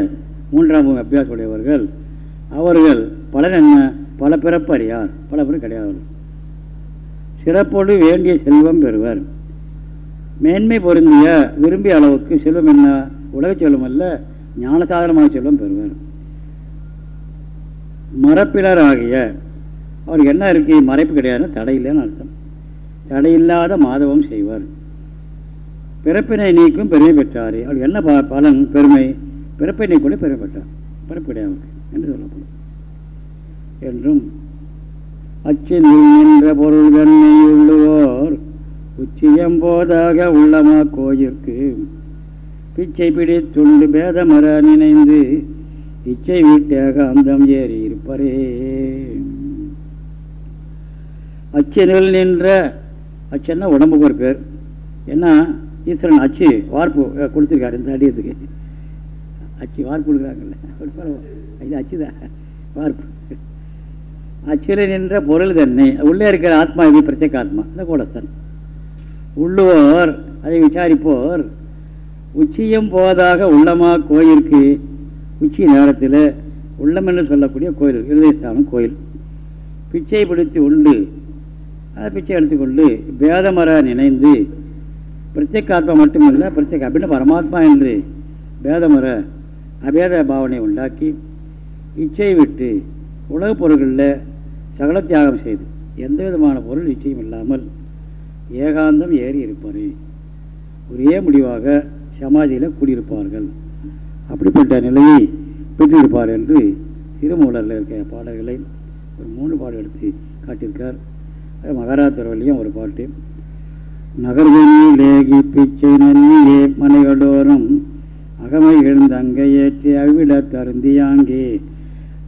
மூன்றாம் பூமி அபியாசம் உடையவர்கள் அவர்கள் பலன் என்ன? பல பிறப்பு அறியார் பல பிறப்பு கிடையாது சிறப்போடு வேண்டிய செல்வம் பெறுவர். மேன்மை பொருந்திய விரும்பிய அளவுக்கு செல்வம் என்ன? உலக செல்வம் அல்ல ஞான சாதனமாக செல்வம் பெறுவர். மரப்பினர் ஆகிய அவருக்கு என்ன இருக்கு? மறைப்பு கிடையாது தடையில்லைன்னு அர்த்தம். தடையில்லாத மாதவம் செய்வார். பிறப்பினை நீக்கும் பெருமை பெற்றார். அவருக்கு என்ன ப- பலன் பெருமை? பிறப்பை நீக்கொண்டு பெருமை பெற்றார். பிறப்பு கிடையாது என்று சொல்லப்படும். என்றும் அச்சின் என்ற பொருள் தன்னை உள்ளுவோர் உச்சியம் போதாக உள்ளமா கோயிற்கு? பிச்சை பிடித்துண்டு பேதமர நினைந்து இச்சை வீட்டாக அந்தம் ஏறி இருப்பரே. அச்சனில் நின்ற அச்சன்னா உடம்புக்கு ஒரு பேர். ஏன்னா ஈஸ்வரன் அச்சு வார்ப்பு கொடுத்துருக்காரு இந்த அடியத்துக்கு. அச்சு வார்ப்பு கொடுக்குறாங்கல்ல. இது அச்சுதான் வார்ப்பு. அச்சில் நின்ற பொருள் தன்னை. உள்ளே இருக்கிற ஆத்மா இது பிரத்யேக ஆத்மா இந்த கூடஸ்தன் உள்ளுவோர் அதை விசாரிப்போர். உச்சியம் போதாக உள்ளமா கோயிலுக்கு உச்சி நேரத்தில் உள்ளம் என்று சொல்லக்கூடிய கோயில் இருதயஸ்தானம் கோயில். பிச்சை பிடித்து உண்டு. அதை பிச்சை எடுத்துக்கொண்டு பேதமர நினைந்து பிரத்யேகாத்மா மட்டுமல்ல பிரத்யேக அப்படின்னு பரமாத்மா என்று பேதமர அபேத பாவனை உண்டாக்கி இச்சை விட்டு உலகப் பொருள்களில் சகல தியாகம் செய்து எந்த விதமான பொருள் நிச்சயம் இல்லாமல் ஏகாந்தம் ஏறி இருப்பாரே ஒரே முடிவாக சமாதியில் கூடியிருப்பார்கள். அப்படிப்பட்ட நிலையை பெற்றிருப்பார் என்று திருமூலரில் இருக்க பாடல்களை ஒரு மூணு பாடல் எடுத்து காட்டியிருக்கார். அது மகாராத்திரவல்லியும் ஒரு பாட்டு. நகர்வெளியிலேகி பிச்சை நன்னியே மனைகளோறும் அகமை எழுந்தங்க ஏற்றி அவிட தருந்தியாங்கே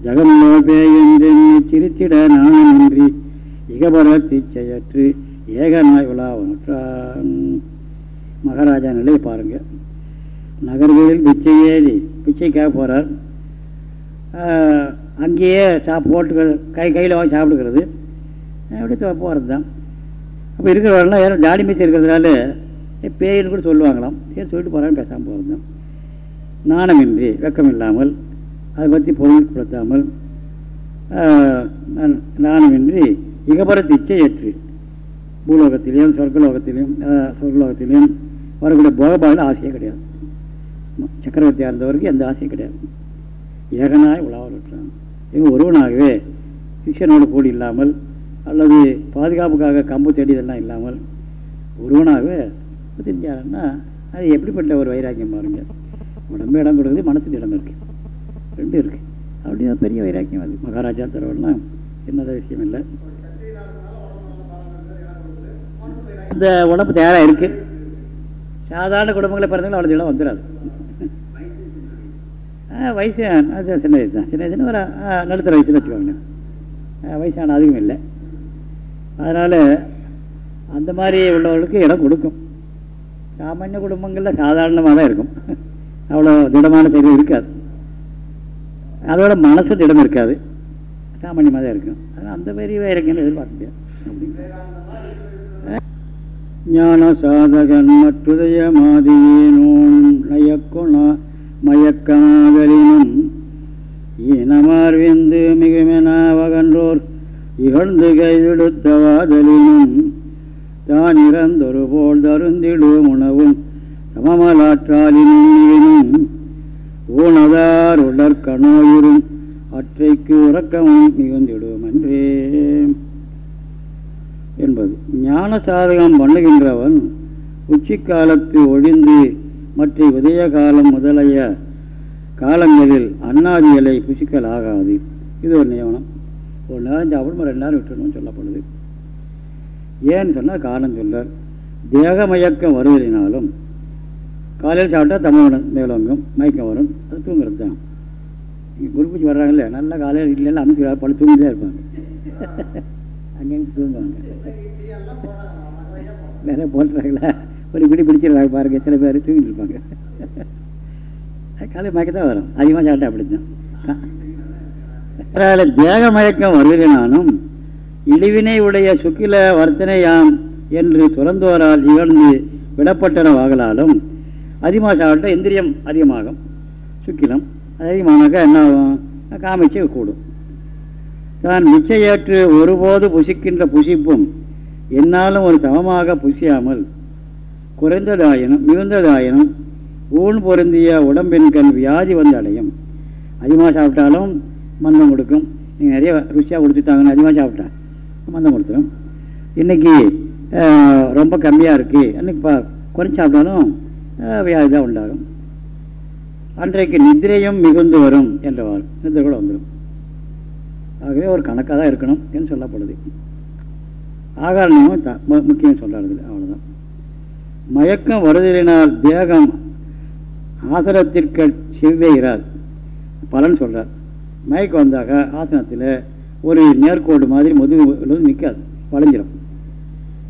ஜகம்லோபே என்றெண்ணி சிரித்திட நானின்றி இகபர திச்சையற்று ஏகனாய் உலாவற்றான் மகாராஜா நிலையை பாருங்கள் நகர்களில் பிச்சை ஏறி பிச்சைக்காக போகிறார் அங்கேயே சாப் போட்டு கை கையில் வாங்கி சாப்பிடுக்கிறது அப்படி போகிறது தான் அப்போ இருக்கிறவரெல்லாம் யாரும் தாடி மீசி இருக்கிறதுனால பேயின்னு கூட சொல்லுவாங்களாம். சரி சொல்லிட்டு போகிறான்னு பேசாமல் போகிறது தான் நாணமின்றி வெக்கம் இல்லாமல் அதை பற்றி பொருட்படுத்தாமல் நாணமின்றி இகபரத்து இச்சையற்று பூலோகத்திலையும் சொர்க்கலோகத்திலையும் சொர்க்கலோகத்திலையும் வரக்கூடிய போகபாவில் ஆசையே கிடையாது. சக்கரவர்த்தியாக இருந்தவருக்கு எந்த ஆசையும் கிடையாது. ஏகனாய் உலாவலுற்றான் விட்டான் இவங்க ஒருவனாகவே சிஷியனோடு கூடி இல்லாமல் அல்லது பாதுகாப்புக்காக கம்பு தேடியதெல்லாம் இதெல்லாம் இல்லாமல் ஒருவனாகவே தெரிஞ்சாருன்னா அது எப்படிப்பட்ட ஒரு வைராக்கியம் பாருங்கள் உடம்பு இடம் கொடுக்குது மனசுக்கு இடம் இருக்குது ரெண்டும் இருக்குது அப்படின்னா பெரிய வைராக்கியம் அது. மகாராஜா தரவெல்லாம் சின்னதாக விஷயம் இல்லை இந்த உடம்பு தயாராக இருக்கு சாதாரண குடும்பங்களை பிறந்தவங்களும் அவ்வளோ தூரம் வந்துடாது. வயசு அது சின்ன வயசு தான். சின்ன வயசுன்னு ஒரு நடுத்தர வயசுன்னு வச்சுக்கோங்க வயசான அதிகம் இல்லை. அதனால் அந்த மாதிரி உள்ளவர்களுக்கு இடம் கொடுக்கும். சாமானிய குடும்பங்களில் சாதாரணமாக தான் இருக்கும். அவ்வளோ திடமான செயல் இருக்காது. அதோட மனசு திடம் இருக்காது. சாமானியமாக தான் இருக்கும். அதனால் அந்த மாதிரி வைரக்கியம் எதிர்பார்க்க முடியாது. ஞான சாதகன் மற்றுதய மாதியேனோன் நயக்குண மயக்கமாதலினும் ஈனமார்விந்து மிகுமெனாவகன்றோர் இகழ்ந்து கைவிடுத்தவாதலினும் தான் இறந்தொரு போல் தருந்திடும் உணவும் சமமலாற்றாலினும் ஊனதார் உடற்கணோயிரும் அற்றைக்கு உறக்கமும் மிகுந்திடும் என்றே என்பது. ஞான சாதகம் பண்ணுகின்றவன் உச்சி காலத்து ஒழிந்து மற்ற உதய காலம் முதலைய காலங்களில் அண்ணாதிகளை புசிக்கல் ஆகாது இது ஒரு நியமனம். ஒரு நேரம் சாப்பிடும் ரெண்டு நேரம் விட்டுணும்னு சொல்லப்படுது. ஏன்னு சொன்னால் காரணம் சொல்றார். தேகமயக்கம் வருவதனாலும் காலையில் சாப்பிட்டா தமிழ் மேலோங்கும் மயக்கம் வரும் அது தூங்குறது தான் இங்கே வர்றாங்கல்ல நல்லா காலையில் இல்லைன்னா அமைச்சு பல தூங்கிட்டே இருப்பாங்க. அங்கேயும் தூங்குவாங்க. வேற போட்டுறாங்களா? ஒரு பிடி பிடிச்சிருவாங்க பாருங்க சில பேர் தூங்கிட்டு இருப்பாங்க. காலை மயக்கத்தான் வரும். அதிகமாக சாப்பிட்டா அப்படித்தான். அதனால் தேக மயக்கம் வருகிறானும் இழிவினை உடைய சுக்கில வர்த்தனையாம் என்று துறந்தோரால் இகழ்ந்து விடப்பட்டனவாகலாலும் அதிகமாக சாப்பிட்டா இந்திரியம் அதிகமாகும் சுக்கிலம் அதிகமானாக்கா என்ன ஆகும்? காமிச்சு கூடும். தான் மிச்சையேற்று ஒருபோது புசிக்கின்ற புசிப்பும் என்னாலும் ஒரு சமமாக புசியாமல் குறைந்ததாயினும் மிகுந்ததாயினும் ஊன் பொருந்திய உடம்பின் கண் வியாதி வந்து அடையும். அதிகமாக சாப்பிட்டாலும் மந்தம் கொடுக்கும். நீங்கள் நிறைய ருசியாக கொடுத்துட்டாங்கன்னு அதிகமாக சாப்பிட்டா மந்தம் கொடுத்துரும். இன்றைக்கி ரொம்ப கம்மியாக இருக்குது அன்றைக்கி பா குறைஞ்சி சாப்பிட்டாலும் வியாதி தான் உண்டாகும். அன்றைக்கு நிதிரையும் மிகுந்து வரும் என்றவாறு. நிதிரை கூட வந்துடும் ஆகவே ஒரு கணக்காக தான் இருக்கணும் என்று சொல்லப்படுது. ஆகார நியமம் த முக்கியம் சொல்கிறது அவ்வளோதான் மயக்கம் வருதலினால் தேகம் ஆசனத்திற்கு செவ்வேகிறார் பலன் சொல்கிறார் மயக்கம் வந்தாக ஆசனத்தில் ஒரு நேர்கோடு மாதிரி முதுகு நிற்காது வளைஞ்சிடும்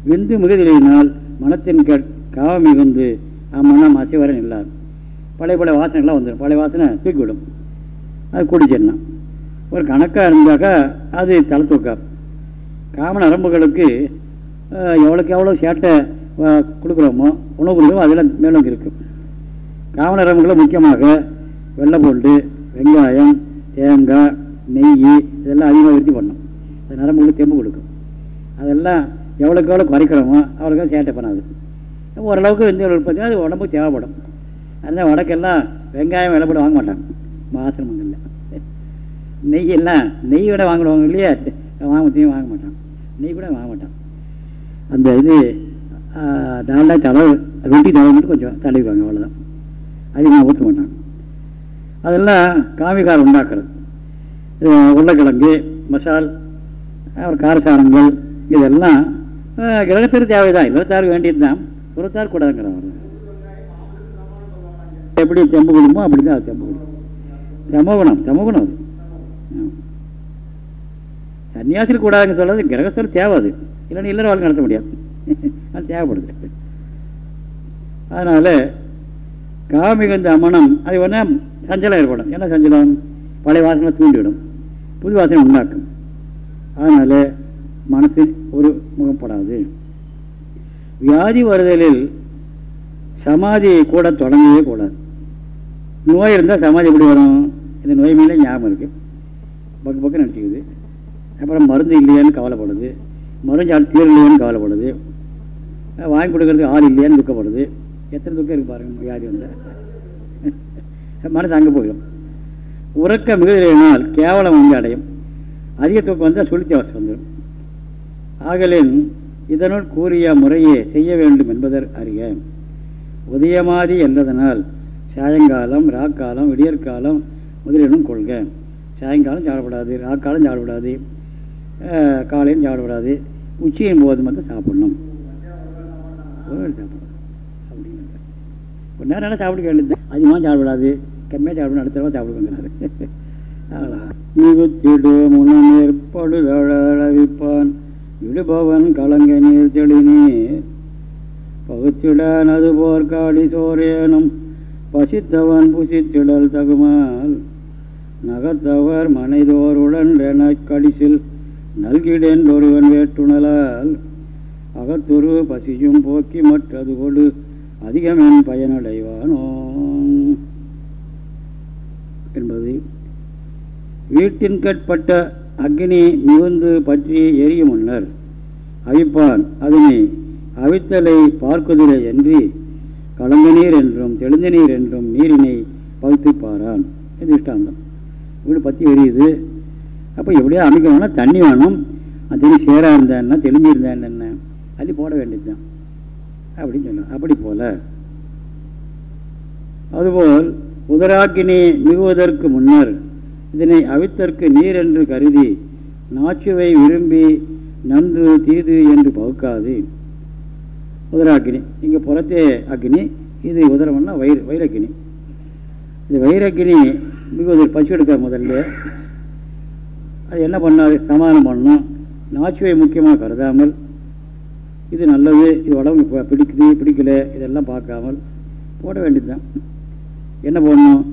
விந்து மிகுதலினால் மனத்தின் கட் காவ மிகுந்து அம்மனம் அசைவரன் இல்லாது பழைய பழைய வாசனைகள்லாம் வந்துடும் பழைய வாசனை தூக்கிவிடும். அது குடிச்சிடலாம் ஒரு கணக்காக இருந்தாக்கா அது தலை தூக்காது. காம நரம்புகளுக்கு எவ்வளோக்கு எவ்வளோ சேட்டை கொடுக்குறோமோ உணவு கொடுக்குறோமோ அதெல்லாம் மேலும் இருக்கும். காம நரம்புகளை முக்கியமாக வெள்ளைப்பூண்டு வெங்காயம் தேங்காய் நெய் இதெல்லாம் அதிகமாக விருத்தி பண்ணும் அது நரம்புகளுக்கு தெம்பு கொடுக்கும். அதெல்லாம் எவ்வளோக்கு எவ்வளோ குறைக்கிறோமோ அவ்வளோக்கு சேட்டை பண்ணாது. ஓரளவுக்கு இந்த உற்பத்தி அது உடம்புக்கு தேவைப்படும். அதனால் வடக்கெல்லாம் வெங்காயம் விலைப்பட வாங்க மாட்டாங்க. ஆசிரமங்களில் நெய் எல்லாம் நெய் விட வாங்கிடுவாங்க இல்லையா? வாங்கத்தையும் வாங்க மாட்டான். நெய் கூட வாங்க மாட்டான். அந்த இது டால்டா தடவு ரொட்டி தடவை மட்டும் கொஞ்சம் தடவிக்குவாங்க அவ்வளோதான் அதிகமாக ஊற்ற மாட்டாங்க அதெல்லாம் காமிக்காரம் உண்டாக்குறது. உருளைக்கிழங்கு மசால் அப்புறம் காரசாரங்கள் இதெல்லாம் கிரகத்திற்கு தேவைதான். இருபத்தாறு வேண்டியது தான் இருபத்தாறு கூடாதுங்கிறார் எப்படி தெம்பு குடும்பம் அப்படி தான் அது தெம்பு குடும்பம் சமகுணம் சமகுணம் அது. சன்னியாசில் கூடாதுங்க சொல்றது கிரகஸ்தல் தேவை அது. இல்லைன்னா இல்லற வாழ்க்கை நடத்த முடியாது. அது தேவைப்படுது. அதனால் காமிகந்த அமனம் அது ஒன்றா சஞ்சலம் ஏற்படும். என்ன சஞ்சலம்? பழைய வாசனை தூண்டிவிடும். புது வாசனை உண்டாக்கும். அதனால் மனசு ஒரு முகப்படாது. வியாதி வருதலில் சமாதி கூட தொடங்கவே கூடாது. நோய் இருந்தால் சமாதி எப்படி வரும்? இந்த நோய் மேலே ஞாபகம் இருக்குது பக்கு பக்கம் நினச்சிக்குது அப்புறம் மருந்து இல்லையான்னு கவலைப்படுது. மருந்து ஆள் தீரலையான்னு கவலைப்படுது. வாங்கி கொடுக்கறதுக்கு ஆள் இல்லையான்னு துக்கப்படுது. எத்தனை துக்கம் இருக்கு பாருங்க வியாதி வந்தால் மனசு அங்கே போயிடும். உறக்க மிகுதியினால் கேவலம் வந்து அடையும். அதிக தூக்கம் வந்தால் சுளுத்தி அவசரம் வந்துடும் ஆகலின் இதனுள் கூறிய முறையே செய்ய வேண்டும் என்பதற் அறிய உதயமாதி என்றதனால் சாயங்காலம் ராக்காலம் விடியற்காலம் முதலிடம் கொள்க. சாயங்காலம் சாப்பிடப்படாது ராக்காலம் சாடப்படாது காலையும் சாப்பிடக்கூடாது. உச்சியின் போது மட்டும் சாப்பிடணும். சாப்பிடணும் அப்படிங்கிறது ஒரு நேரம் நல்லா சாப்பிட வேண்டியது அதிகமாக சாப்பிடாது கம்மியாக சாப்பிடணும் அடுத்த தடவை சாப்பிடுங்கிறாரு. அவ்வளோதான் மிகுத்திடு முனமேற்படுதழவிப்பான் விடுபவன் கலங்க நீர் தெளிநீர். பகுத்திடான் அது போர் காடி சோரேனும். பசித்தவன் புசித்திடல் தகுமால். நகத்தவர் மனைதோருடன் என கடிசில். நல்கிடேன் ஒருவன் வேட்டுணலால் அகத்துரு பசியும் போக்கி மற்றது கொடு. அதிகமென் பயனடைவானோ? என்பது. வீட்டின் கட்பட்ட அக்னி மிகுந்து பற்றி எரியும் முன்னர் அவிப்பான் அதனை அவித்தலை பார்க்குதிரை என்று கலந்த நீர் என்றும் தெளிந்த நீர் என்றும் நீரினை பகுத்துப்பாரான் பாரான். வீடு பற்றி எரியுது. அப்போ எப்படியோ அமைக்கணும்னா தண்ணி வேணும். அந்த தண்ணி சேராக இருந்தான்னா தெளிஞ்சு இருந்தான் என்ன அள்ளி போட வேண்டியது தான் அப்படின்னு சொன்னான் அப்படி போல. அதுபோல் உதராக்கினி மிகுவதற்கு முன்னர் இதனை அவித்தற்கு நீர் என்று கருதி நாச்சுவை விரும்பி நன்று தீது என்று பகுக்காது. உதராக்கினி. இங்கே புறத்தே அக்னி இது உதரம்னா வயிறு வைரக்கினி இது வைரக்கினி மிகுவதற்கு பசு எடுக்க முதல்ல. அது என்ன பண்ணாது சமாதானம் பண்ணணும். நாச்சுவை முக்கியமாக கருதாமல் இது நல்லது இது உடம்பு இப்போ பிடிக்குது பிடிக்கல இதெல்லாம் பார்க்காமல் போட வேண்டியதுதான். என்ன பண்ணணும்?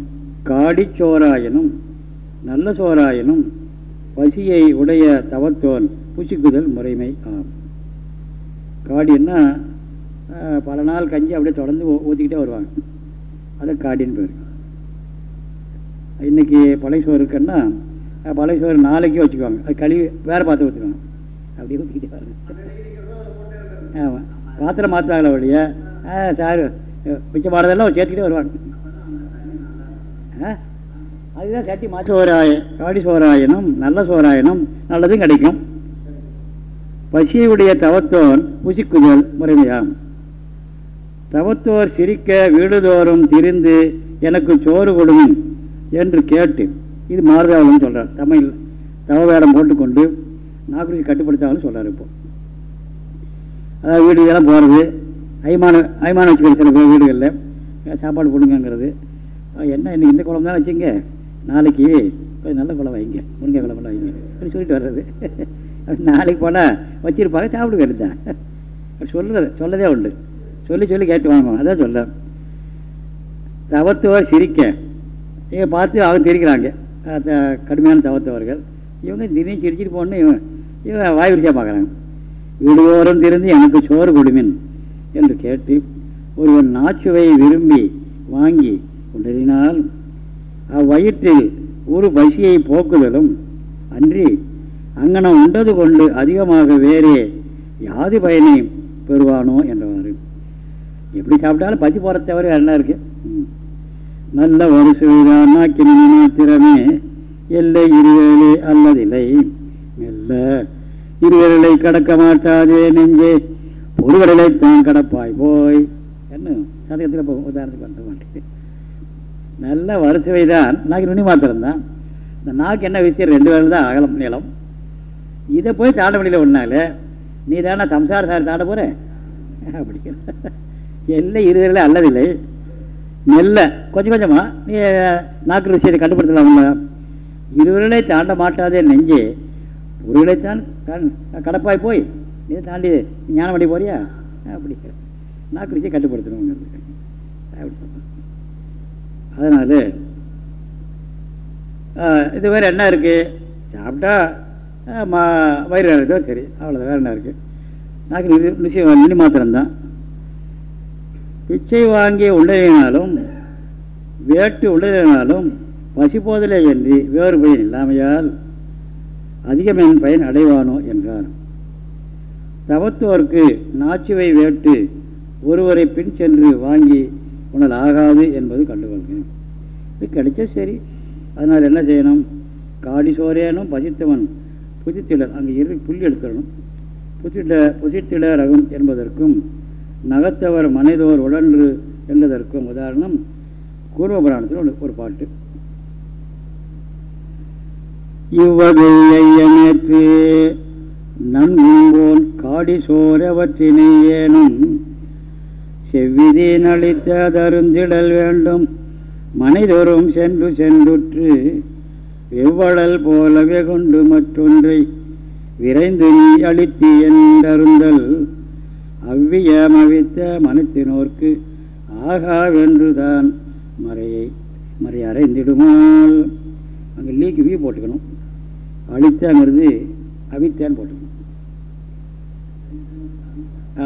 காடிச்சோராயினும் நல்ல சோராயினும் பசியை உடைய தவத்தோன் புசிக்குதல் முறைமை ஆகும் காடின்னா பல நாள் கஞ்சி அப்படியே தொடர்ந்து ஊற்றிக்கிட்டே வருவாங்க. அது காடின்னு பேர். இன்னைக்கு பழைய சோறு இருக்குன்னா பழைய சோறு நாளைக்கு வச்சுக்குவாங்க. அது கழுவி வேறு பாத்திரம் ஊற்றுவாங்க அப்படியே ஊற்றிக்கிட்டே வருவாங்க ஆமாம் பாத்திரம் மாற்றுவாங்களே ஒழிய. சார் மிச்சம் சேர்த்துக்கிட்டே வருவாங்க. ஆ? அதுதான் சட்டி மாற்ற சோறாய காடி சோறாயினும் நல்ல சோறாயினும் நல்லதும் கிடைக்கும். பசியுடைய தவத்தோன் புசிக்குதல் முறைமையாகும் தவத்தோர் சிரிக்க வீடுதோறும் திரிந்து எனக்கு சோறு கொடுங்க என்று கேட்டு இது மாறுதாவளம் சொல்கிறார் தமிழ் தவ வேடம் போட்டுக்கொண்டு நாக்குறிச்சி கட்டுப்படுத்தாங்கன்னு சொல்கிறார் இப்போ. அதாவது வீடு இதெல்லாம் போகிறது ஐமானம் ஐமானம் வச்சுக்கிற சில வீடுகளில் சாப்பாடு கொடுங்கங்கிறது என்ன இன்றைக்கி இந்த குழம்பு தான் வச்சுங்க? நாளைக்கு கொஞ்சம் நல்ல குழம்பு வைங்க. முருங்கை குழம்புலாம் வைங்க. அப்படின்னு சொல்லிட்டு வர்றது. நாளைக்கு போனால் வச்சுருப்பாங்க சாப்பிட வேண்டியதான் சொல்கிறது சொல்லதே உண்டு. சொல்லி சொல்லி கேட்டு வாங்குவோம். அதான் சொல்ல தவத்துவர் சிரிக்க. நீங்கள் பார்த்து அவங்க தெரிக்கிறாங்க கடுமையான தவத்தவர்கள் இவங்க திடீர்னு சிரிச்சிட்டு போகணுன்னு இவன் இவன் வாய் பார்க்குறாங்க. வீடுவோரம் திருந்து எனக்கு சோறு கொடுமின் என்று கேட்டு ஒருவன் நாச்சுவையை விரும்பி வாங்கி கொண்டதினால் அவ்வயிற்றில் ஒரு பசியை போக்குதலும் அன்றி அங்கனம் உண்டது கொண்டு அதிகமாக வேறே யாது பயனை பெறுவானோ என்றவாறு. எப்படி சாப்பிட்டாலும் பசி போகிற தவிர என்ன இருக்குது நல்ல ஒரு சுவிதான் மாத்திரமே. எல்லை இருவேளை அல்லதில்லை. மெல்ல இருவர்களை கடக்க மாட்டாதே நெஞ்சே. ஒருவர்களை தான் கடப்பாய் போய். என்ன? சதகத்தில் உதாரணத்துக்கு பண்ண மாட்டேன் நல்ல வரிசை தான் நாக்கு நுனி மாத்திரம் தான் இந்த நாக்கு என்ன விஷயம்? ரெண்டு வேலை தான் அகலம் நீளம். இதை போய் தாண்ட முடியல ஒன்றாலே நீ தானே சம்சார சார் தாண்ட போகிற அப்படி எல்லை இருவரில் அல்லதில்லை. மெல்ல கொஞ்சம் கொஞ்சமா நீ நாக்கு விஷயத்தை கட்டுப்படுத்தலாம்ல இருவர்களை தாண்ட மாட்டாதே நெஞ்சு. ஒருவரைத்தான் கடப்பாய் போய் நீ தாண்டி ஞானம் அடி போறியா? அப்படி நாக்கு விஷயம் கட்டுப்படுத்தணும் அப்படி சொல்றேன். அதனால இது வேறு என்ன இருக்குது சாப்பிட்டா மா வயிறு சரி. அவ்வளோதான் வேறு என்ன இருக்குது நாக்கு ருசி ருசி மாத்திரம்தான். பிச்சை வாங்கி உள்ளதினாலும் வேட்டு உள்ளதினாலும் பசி போதலே என்று வேறு பயன் இல்லாமையால் அதிகமென் பயன் அடைவானோ என்றார். தவத்துவர்க்கு நாச்சுவை வேட்டு ஒருவரை பின் சென்று வாங்கி உணல் ஆகாது என்பது கண்டுகொள்கிறேன். இது கிடைச்சா சரி. அதனால் என்ன செய்யணும்? காடி சோரேனும் பசித்தவன் புதித்திடர் அங்கே இரு புள்ளி எடுத்துடணும். புதிட புதித்திட ரகம் என்பதற்கும் நகத்தவர் மனைதோர் உடன்று என்பதற்கும் உதாரணம் கூர்ம புராணத்தில் ஒரு- ஒரு பாட்டு இவ்வகை ஐயனேற்று நன்கும்போன் காடி சோரவற்றினை ஏனும் செவ்விதி நளித்த தருந்திடல் வேண்டும். மனைதோறும் சென்று சென்றுற்று வெவ்வழல் போலவே கொண்டு மற்றொன்றை விரைந்து நீ அளித்தி என்றருந்தல். அவ்வியமவித்த மனத்தினோர்க்கு ஆகாவென்றுதான் மறையை மறை அறைந்திடுமால். அங்கே லீக்கு வீ போட்டுக்கணும். அழித்தாங்கிறது அவித்தான்னு போட்டுக்கணும்.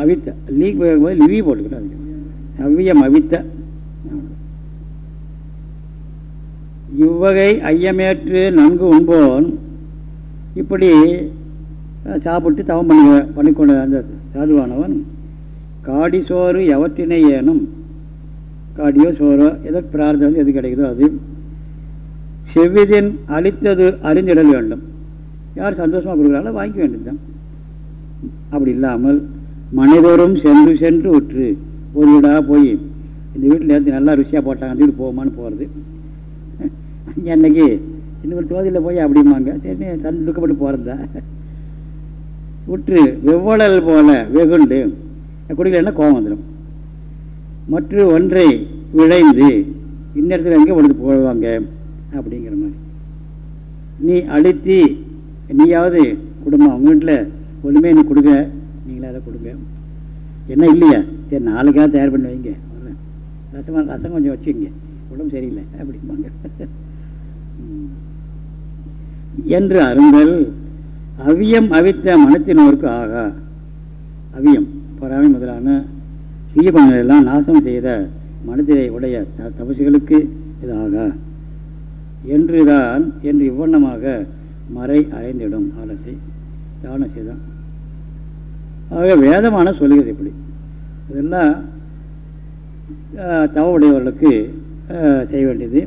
அவித்த லீக் போது லிவி போட்டுக்கணும் அதுக்கு. அவ்வியம் அவித்த இவ்வகை ஐயமேற்று நன்கு உண்போன். இப்படி சாப்பிட்டு தவம் பண்ணி பண்ணிக்கொண்ட அந்த சாதுவானவன் காடி சோறு எவற்றினை ஏனும் காடியோ சோறோ எதோ பிரார்த்தம் எது கிடைக்குதோ அது செவ்விதின் அளித்தது அறிந்திடல் வேண்டும். யார் சந்தோஷமாக கொடுக்குறாங்களோ வாங்கிக்க வேண்டியதுதான். அப்படி இல்லாமல் மனிதரும் சென்று சென்று உற்று ஒரு வீடாக போய் இந்த வீட்டில் இருந்து நல்லா ருசியாக போட்டாங்க அந்த வீடு போகுமான்னு போகிறது அங்கே அன்னைக்கு இன்னொரு தோதியில் போய் அப்படிம்பாங்க. சரி தந்து துக்கப்பட்டு போகிறதா விட்டு வெவ்வளல் போல வெகுண்டு குடிக்கலன்னா கோபம் வந்துடும் மற்ற ஒன்றை விளைந்து இன்னிடத்துல எங்கே உனக்கு போடுவாங்க அப்படிங்கிற மாதிரி. நீ அழுத்தி நீயாவது குடும்பம் அவங்க வீட்டில் ஒன்றுமே நீ கொடுங்க. நீங்களே அதை கொடுங்க. என்ன இல்லையா? சரி நாளைக்காக தயார் பண்ணி வைங்க. ரசம் ரசம் கொஞ்சம் வச்சுங்க உடம்பு சரியில்லை அப்படிம்பாங்க. என்று அருந்தல் அவியம் அவித்த மனத்தினோருக்கு ஆகா. அவியம். பொறாமை முதலான தீபங்கள் எல்லாம் நாசம் செய்த மனதிலே உடைய தபசுகளுக்கு இதாக என்றுதான் என்று இவ்வண்ணமாக மறை அறைந்திடும் ஆலசை தான செய்தான் ஆக வேதமான சொல்கிறது இப்படி. இதெல்லாம் தவ உடையவர்களுக்கு செய்ய வேண்டியது.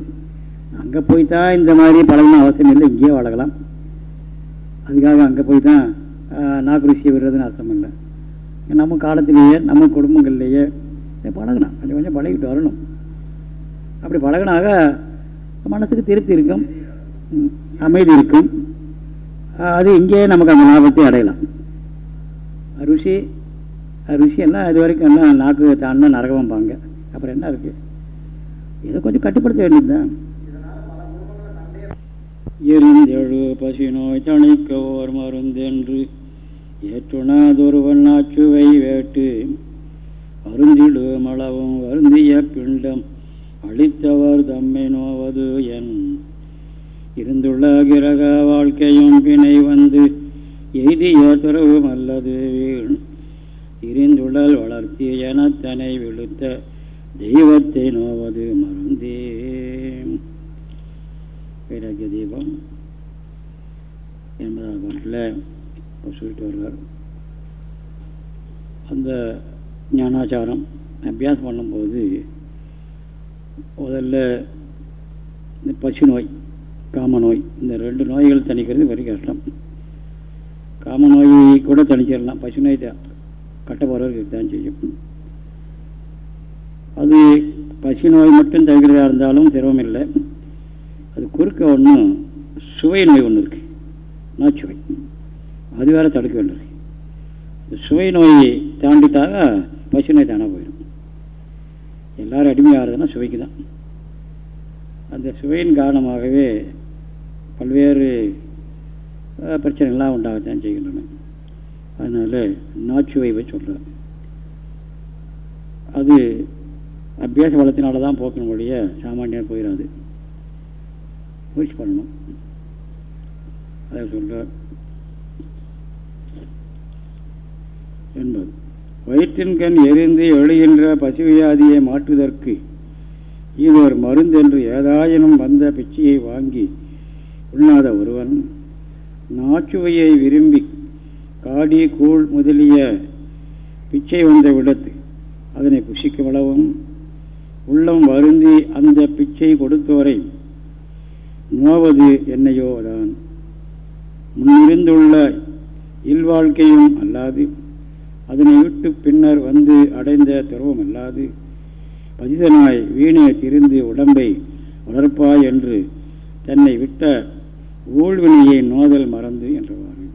அங்கே போய் தான் இந்த மாதிரி பழகணும் அவசியம் இல்லை இங்கேயே வளரலாம் அதுக்காக அங்கே போய் தான் நாக்குருசியை விடுறதுன்னு அர்த்தம் இல்லை. நம்ம காலத்திலேயே நம்ம குடும்பங்கள்லேயே பழகணும் கொஞ்சம் கொஞ்சம் பழகிட்டு வரணும். அப்படி பழகினாக மனசுக்கு திருப்தி இருக்கும் அமைதி இருக்கும். அது இங்கேயே நமக்கு அந்த லாபத்தை அடையலாம். ருசி ருசி எல்லாம் இது வரைக்கும் என்ன நாக்கு தாண்டினா நரகம்பாங்க அப்புறம் என்ன இருக்குது இதை கொஞ்சம் கட்டுப்படுத்த வேண்டியதுதான். எரிந்தெழு பசி நோய் தணிக்க ஓர் மருந்தென்று ஏற்றுணாதொருவன் ஆச்சுவை வேட்டு. அருந்திடு மளவும் வருந்திய பிண்டம் அளித்தவர் தம்மை நோவது என். இருந்துள்ள கிரக வாழ்க்கையும் பிணை வந்து எய்திய துறவும் அல்லது வீண். இருந்துடல் வளர்த்தி எனத்தனை விழுத்த தெய்வத்தை நோவது மருந்தே வைராக்கிய தீபம். என்பதாக சொல்லிட்டு வருவார் அந்த ஞானாச்சாரம் அபியாசம் பண்ணும்போது முதல்ல இந்த பசு நோய் காம நோய் இந்த ரெண்டு நோய்கள் தணிக்கிறது வெறும் கஷ்டம். காம நோய் கூட தணிச்சிடலாம். பசு நோய் கட்டப்படுறதுக்கு தான் செய்யும். அது பசி நோய் மட்டும் தவிர்க்கிறதா இருந்தாலும் சிரமம் இல்லை. அது குறுக்க ஒன்றும் சுவை நோய் ஒன்று இருக்குது நாச்சுவை அது வேற தடுக்க வேண்டியது இந்த சுவை நோயை தாண்டிட்டாக பசு நோய் தானே போயிடும். எல்லாரும் அடிமையாகிறதுனா சுவைக்கு தான் அந்த சுவையின் காரணமாகவே பல்வேறு பிரச்சனைகள்லாம் உண்டாகத்தான் செய்கின்றன. அதனால் நாச்சுவை சொல்கிறார் அது அபியாச வளத்தினால தான் போக்கணும் வழிய சாமானியர் போயிடாது முயற்சி பண்ணணும். அதை சொல்கிறார் என்பது. வயிற்றின் கண் எரிந்து எழுகின்ற பசுவியாதியை மாற்றுவதற்கு இது ஒரு மருந்தென்று ஏதாயினும் வந்த பிச்சையை வாங்கி உண்ணாத ஒருவன் நாச்சுவையை விரும்பி காடி கூழ் முதலிய பிச்சை வந்த விடத்து அதனை புஷிக்கவளவும் உள்ளம் வருந்தி அந்த பிச்சை கொடுத்தோரை நோவது என்னையோ தான் முன்னிருந்துள்ள இல்வாழ்க்கையும் அல்லாது அதனை விட்டு பின்னர் வந்து அடைந்த துறவும் அல்லாது பதிதனாய் வீணே திரிந்து உடம்பை வளர்ப்பாய் என்று தன்னை விட்ட ஊழ்வினையை நோதல் மறந்து என்றவாறு.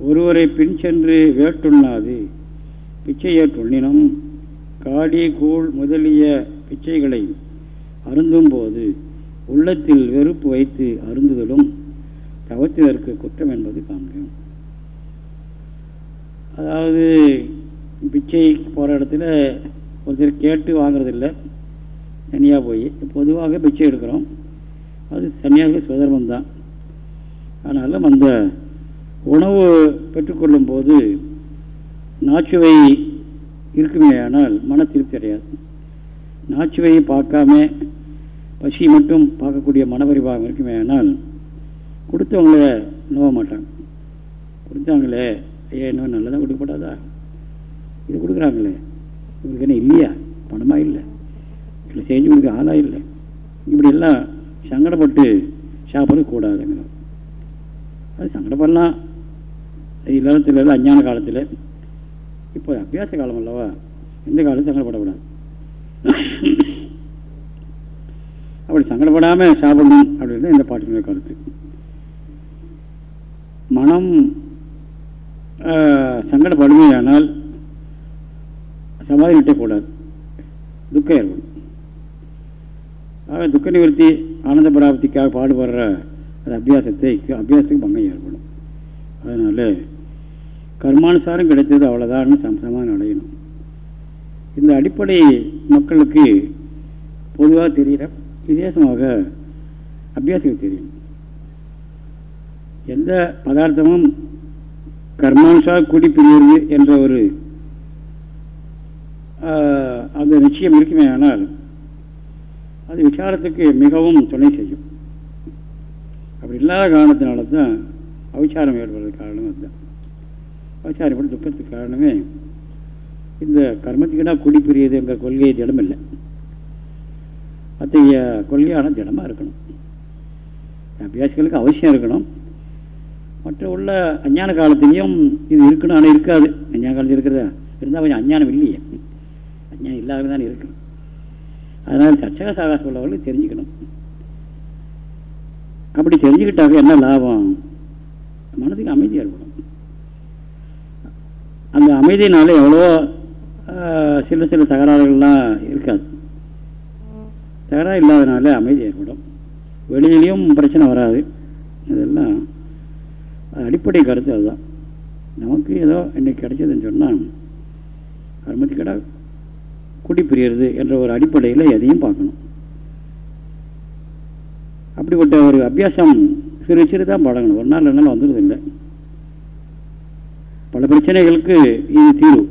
ஒருவரை பின் சென்று வேட்டுண்ணாது பிச்சையேற்றுள்ளினும் காடி கூழ் முதலிய பிச்சைகளை அருந்தும் போது உள்ளத்தில் வெறுப்பு வைத்து அருந்துதலும் தவத்தினருக்கு குற்றம் என்பது காண்கிறோம் அதாவது பிச்சை போகிற இடத்துல ஒருத்தர் கேட்டு வாங்குறதில்ல. தனியாக போய் பொதுவாக பிச்சை எடுக்கிறோம். அது தனியாக சுதர்மம் தான் ஆனாலும் அந்த உணவு பெற்றுக்கொள்ளும் போது நாச்சுவை இருக்குமே ஆனால் மன திருப்தி அடையாது. நாச்சுவையை பார்க்காம பசி மட்டும் பார்க்கக்கூடிய மனபரிபாகம் இருக்குமே ஆனால் கொடுத்தவங்கள நோவ மாட்டாங்க. கொடுத்தாங்களே ஐயா என்ன நல்லதான் கொடுக்கப்படாதா? இது கொடுக்குறாங்களே. இவங்களுக்கு என்ன இல்லையா? பணமாக இல்லை. இல்லை செஞ்சு கொடுக்க ஆளாக இல்லை. இப்படியெல்லாம் சங்கடப்பட்டு சாப்பிட கூடாதுங்க. அது சங்கடப்படலாம். இல்லறத்தில் அஞ்ஞான காலத்தில். இப்போ அபியாச காலம் அல்லவா? எந்த காலத்தில் சங்கடப்படக்கூடாது. அப்படி சங்கடப்படாமல் சாப்பிடணும் அப்படின்னு இந்த பாட்டினுடைய கருத்து. மனம் சங்கடப்படுமையானால் சமாதி நிட்டக்கூடாது துக்கம் ஏற்படும். ஆக துக்க நிவர்த்தி ஆனந்த பிராப்திக்காக பாடுபடுற அது அபியாசத்தை அபியாசத்துக்கு பங்கம் ஏற்படும். அதனால் கர்மானுசாரம் கிடைத்தது அவ்வளோதான் சமாதானம் அடையணும். இந்த அடிப்படை மக்களுக்கு பொதுவாக தெரிகிற விசேஷமாக அபியாசத்துக்கு தெரியும். எந்த பதார்த்தமும் கர்மானுஷா கூடி பிரிவது என்ற ஒரு அந்த நிச்சயம் இருக்குமே ஆனால் அது விசாரத்துக்கு மிகவும் துணை செய்யும். அப்படி இல்லாத காரணத்தினால தான் அவிச்சாரம் ஏற்படுறது காரணம் அதுதான். அவிச்சாரம் ஏற்படும் துக்கத்துக்கு காரணமே இந்த கர்மத்துக்குனா குடி எங்கள் கொள்கை திடம் இல்லை அத்தகைய கொள்கையான திடமாக இருக்கணும். அபியாசிகளுக்கு அவசியம் இருக்கணும். மற்ற உள்ள அஞ்ஞான காலத்திலையும் இது இருக்குன்னு ஆனால் இருக்காது. அஞ்ஞான காலத்தில் இருக்கிறதா? இருந்தால் கொஞ்சம் அஞ்ஞானம் இல்லையே. அஞ்ஞானம் இல்லாமல் தான் இருக்கு அதனால் சச்சக சாகாசம் உள்ளவர்களுக்கு தெரிஞ்சுக்கணும். அப்படி தெரிஞ்சுக்கிட்டாக்க என்ன லாபம்? மனதுக்கு அமைதி ஏற்படும் அந்த அமைதியினால எவ்வளோ சில சில தகராறுகள்லாம் இருக்காது. தகராறு இல்லாதனால அமைதி ஏற்படும். வெளியிலையும் பிரச்சனை வராது. இதெல்லாம் அடிப்படை கருத்து அதுதான். நமக்கு ஏதோ இன்னைக்கு கிடைச்சதுன்னு சொன்னால் கர்மத்துக்கடா குடி பிரியறது என்ற ஒரு அடிப்படையில் எதையும் பார்க்கணும். அப்படிப்பட்ட ஒரு அபியாசம் சிறு சிறு தான் பழகணும். ஒரு நாள் ரெண்டு நாள் வந்துடுது இல்லை. பல பிரச்சனைகளுக்கு இது தீர்வு.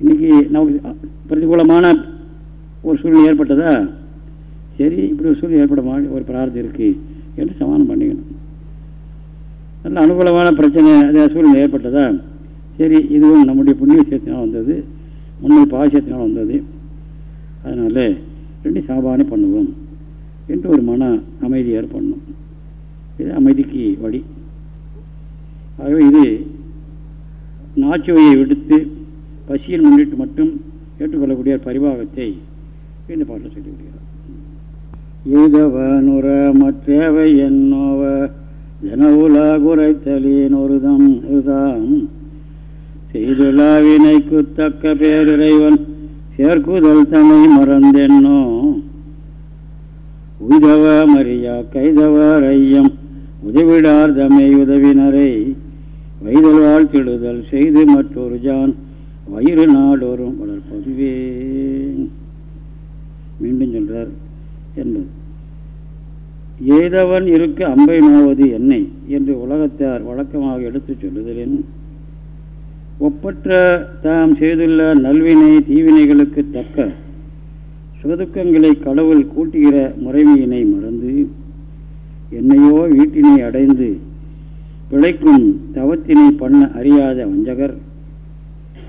இன்னைக்கு நமக்கு பிரதிகூலமான ஒரு சூழ்நிலை ஏற்பட்டதா? சரி இப்படி ஒரு சூழ்நிலை ஏற்பட ஒரு பிரார்த்தம் இருக்குது என்று சமாதானம் பண்ணிக்கணும். நல்ல அனுகூலமான பிரச்சனை அது சூழ்நிலை ஏற்பட்டதா? சரி இதுவும் நம்முடைய புண்ணிய விஷயத்தினால் வந்தது. முன்னே பாவசியத்தினால் வந்தது. அதனால் ரெண்டு சாபானே பண்ணுவோம் என்று ஒரு மன அமைதி ஏற்படணும். இது அமைதிக்கு வழி. ஆகவே இது நாச்சுவையை விடுத்து பசியில் முன்னிட்டு மட்டும் ஏற்றுக்கொள்ளக்கூடிய பரிபாகத்தை இந்த பாட்டில் சொல்லி விடுகிறார் நுர மற்றவை என்னோவ? ஜனவுல குறைத்தலின் ஒருதம் இதுதான். செய்துலாவினைக்கு தக்க பேரிறைவன் சேர்க்குதல் தமை மறந்தென்னோ? உய்தவ மரியா கைதவர் ஐயம் உதவிடார் தமை உதவினரை. வைதல் வாழ்த்திடுதல் செய்து மற்றொரு ஜான் வயிறு நாடோறும் வளர்ப்பதுவே. மீண்டும் சொல்கிறார் என்பது ஏதவன் இருக்க அம்பை நோவது என்னை என்று உலகத்தார் வழக்கமாக எடுத்துச் சொல்லுதலின் ஒப்பற்ற தாம் செய்துள்ள நல்வினை தீவினைகளுக்கு தக்க சுகதுக்கங்களை கடவுள் கூட்டுகிற முறைமையினை மறந்து என்னையோ வீட்டினை அடைந்து பிழைக்கும் தவத்தினை பண்ண அறியாத வஞ்சகர்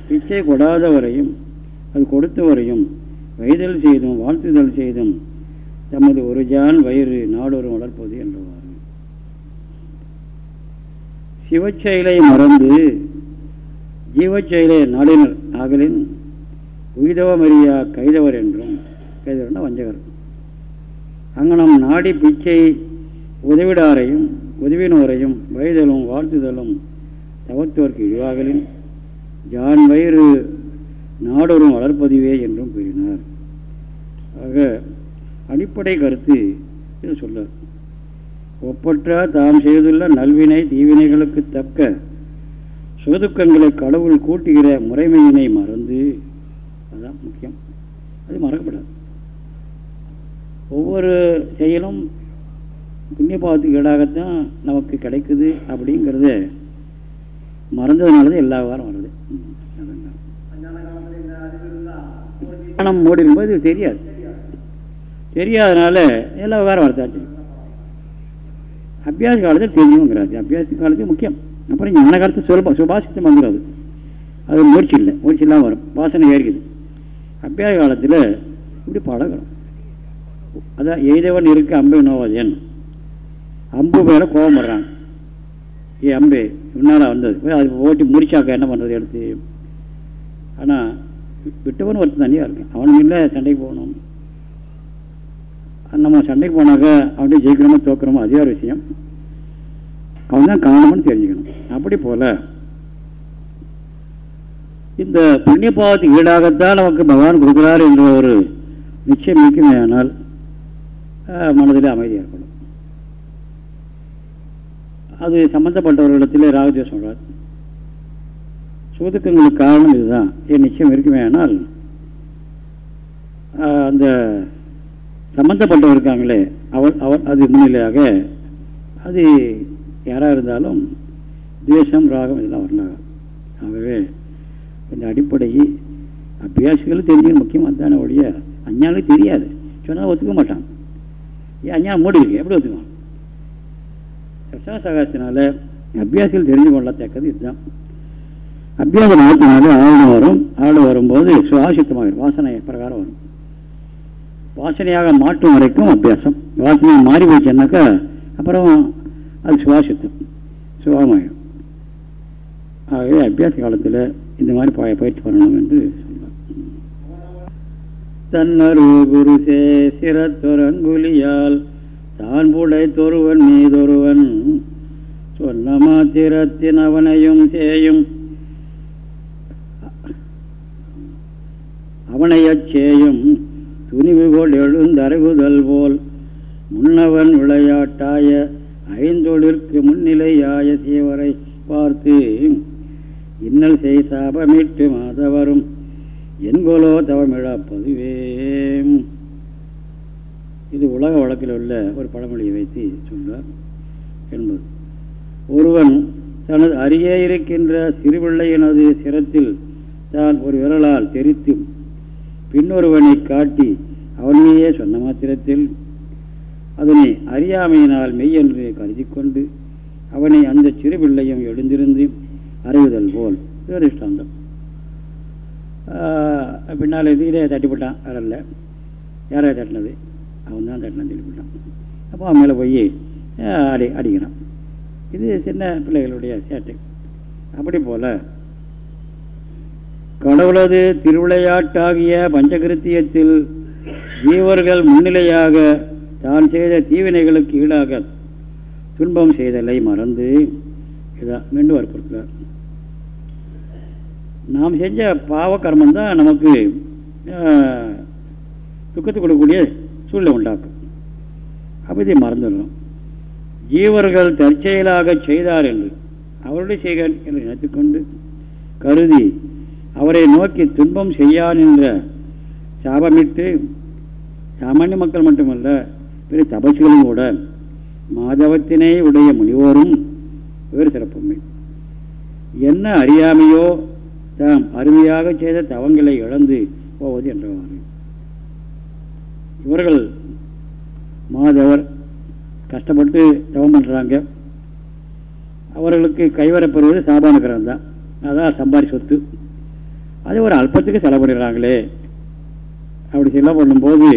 பிச்சை கொடாதவரையும் அது கொடுத்தவரையும் வைதல் செய்தும் வாழ்த்துதல் செய்தும் தமது ஒரு ஜான் வயிறு நாடொரு வளர்ப்பது என்றவாறு. சிவச்செயலை மறந்து ஜீவச்செயலை நாடினர் ஆகலின் உய்தவமரியா கைதவர் என்றும் கைதவர்னா வஞ்சகர். அங்கனம் நாடி பிச்சை உதவிடாரையும் உதவினோரையும் வயதலும் வாழ்த்துதலும் தவத்தோர்க்கு இழிவாகலின் ஜான் வயிறு நாடொரும் வளர்ப்பதுவே என்றும் கூறினார். ஆக அடிப்படை கருத்து இது சொல்ல ஒப்பற்ற தாம் செய்துள்ள நல்வினை தீவினைகளுக்கு தக்க சுகதுக்கங்களை கடவுள் கூட்டுகிற முறைமையினை மறந்து அதுதான் முக்கியம். அது மறக்கப்படாது. ஒவ்வொரு செயலும் புண்ணிய பாவத்துக்கு ஈடாகத்தான் நமக்கு கிடைக்குது அப்படிங்கிறத மறந்ததுனால தான் எல்லா வாரம் வருது. ஞானம் மூடி இருக்கும்போது தெரியாது. தெரியாதனால எல்லா விவகாரம் வரத்தாச்சு அபியாச காலத்தில் தெரியுங்கிறாரு. அபியாச காலத்தில் முக்கியம். அப்புறம் ஞான காலத்து சுலப சுபாசித்தம் வந்துடாது அது. முயற்சி இல்லை. முயற்சி இல்லாமல் வரும். வாசனை ஏறிக்குது. அபியாச காலத்தில் இப்படி பழகணும். அதான் எய்தவன் இருக்க அம்பை நோவாதேன் அம்பு மேலே கோபம் வர்றாங்க ஏ அம்பு முன்னால் வந்தது. அது ஓட்டி முடிச்சாக்க என்ன பண்ணுறது எடுத்து? ஆனால் விட்டவன் ஒருத்தன் தனியாக இருக்கான். அவனுக்கு இல்லை சண்டைக்கு போகணும். நம்ம சண்டைக்கு போனாக்க அப்படியே ஜெயிக்கிறோமோ தோக்கிறோமோ அதே ஒரு விஷயம். அவன் தான் காரணம்னு தெரிஞ்சுக்கணும். அப்படி போல் இந்த புண்ணிய பாவத்துக்கு ஈடாகத்தான் நமக்கு பகவான் கொடுக்குறார் என்ற ஒரு நிச்சயம் இருக்குமே மனதில் அமைதி ஏற்படும். அது சம்மந்தப்பட்டவர்களிடத்தில் ராகதேவ் சொல்கிறார் சுதுக்கங்களுக்கு காரணம் இதுதான். என் நிச்சயம் இருக்குமே ஆனால் அந்த சம்பந்தப்பட்டவர் இருக்காங்களே அவள் அவள் அது முன்னிலையாக அது யாராக இருந்தாலும் தேசம் ராகம் இதெல்லாம் வரலாம் ஆகவே இந்த அடிப்படை அபியாசிகளும் தெரிஞ்சுக்க முக்கியமாக தானே ஒழிய அஞ்ஞானுக்கு தெரியாது. சொன்னால் ஒத்துக்க மாட்டான். ஏன் அஞ்ஞானம் மூடி இருக்கு எப்படி ஒத்துக்குவான்? சப்சா சகாசத்தினால அபியாசிகள் தெரிஞ்சு கொள்ளத்தக்கது இதுதான். அபியாசம் மாற்றினாலே ஆழ்ந்து வரும். ஆழ்ந்து வரும்போது சுவாசித்தமாகிடும் வாசனை பிரகாரம் வரும். வாசனையாக மாற்றும் வரைக்கும் அபியாசம். வாசனையாக மாறி போச்சுன்னாக்கா அப்புறம் அது சுவாசித்தம். சுகமாயிடும் ஆகவே அபியாச காலத்தில் இந்த மாதிரி பயிற்சி பண்ணணும் என்று சொல்லுவார் தன்னரு குரு சே தான் புடை தொருவன் மீதொருவன் சொன்ன மாத்திரத்தின் அவனையும் சேயும். அவனையச் சேயும். துணிவுகோள் எழுந்தருகுதல் போல் முன்னவன் விளையாட்டாய ஐந்தொழிற்கு முன்னிலையாய சேவரை பார்த்து இன்னல் செய் சாபமிட்டு மாதவரும் என்கொலோ தவமிழப்பதுவே இது உலக வழக்கில் உள்ள ஒரு பழமொழியை வைத்து சொல்றார் என்பது. ஒருவன் தனது அருகே இருக்கின்ற சிறுபிள்ளையினது சிரத்தில் தான் ஒரு விரலால் தெரித்து பின்னொருவனை காட்டி அவனையே சொன்ன மாத்திரத்தில் அதனை அறியாமையினால் மெய் என்று கருதி கொண்டு அவனை அந்த சிறு பிள்ளையும் எழுந்திருந்து அறிவுதல் போல் திருஷ்டாந்தம் பின்னால் இதே தட்டிப்பட்டான் வரல யாரை தட்டினது? அவன் தான் தட்டினான் சொல்லிவிட்டான் அப்போ அவன் மேலே போய் அடி அடிக்கிறான். இது சின்ன பிள்ளைகளுடைய சேட்டை. அப்படி போல் கடவுளது திருவிளையாட்டாகிய பஞ்சகிருத்தியத்தில் ஜீவர்கள் முன்னிலையாக தான் செய்த தீவினைகளுக்கு ஈடாக துன்பம் செய்தலை மறந்து இதான் மீண்டும் வற்புறுத்துகிறார். நாம் செஞ்ச பாவ கர்மம் தான் நமக்கு துக்கத்தை கொடுக்கக்கூடிய சூழ்நிலை உண்டாக்கும். அப்போ இதை மறந்துடணும். ஜீவர்கள் தற்செயலாக செய்தார் என்று அவருடைய செய்கன் என்று நினைத்துக்கொண்டு கருதி அவரை நோக்கி துன்பம் செய்யான் என்ற சாபமிட்டு சாமானிய மக்கள் மட்டுமல்ல பிற தபசுகளும் கூட மாதவத்தினை உடைய முனிவோரும் வேறு சிறப்புமை. என்ன அறியாமையோ தாம் அருமையாக செய்த தவங்களை இழந்து போவது என்றவாறு. இவர்கள் மாதவர் கஷ்டப்பட்டு தவம் பண்ணுறாங்க அவர்களுக்கு கைவரப்பெறுவது சாபான கிரகம் தான். அதான் சம்பாரி சொத்து. அது ஒரு அல்பத்துக்கு செலவு பண்ணிடுறாங்களே. அப்படி செலவு பண்ணும்போது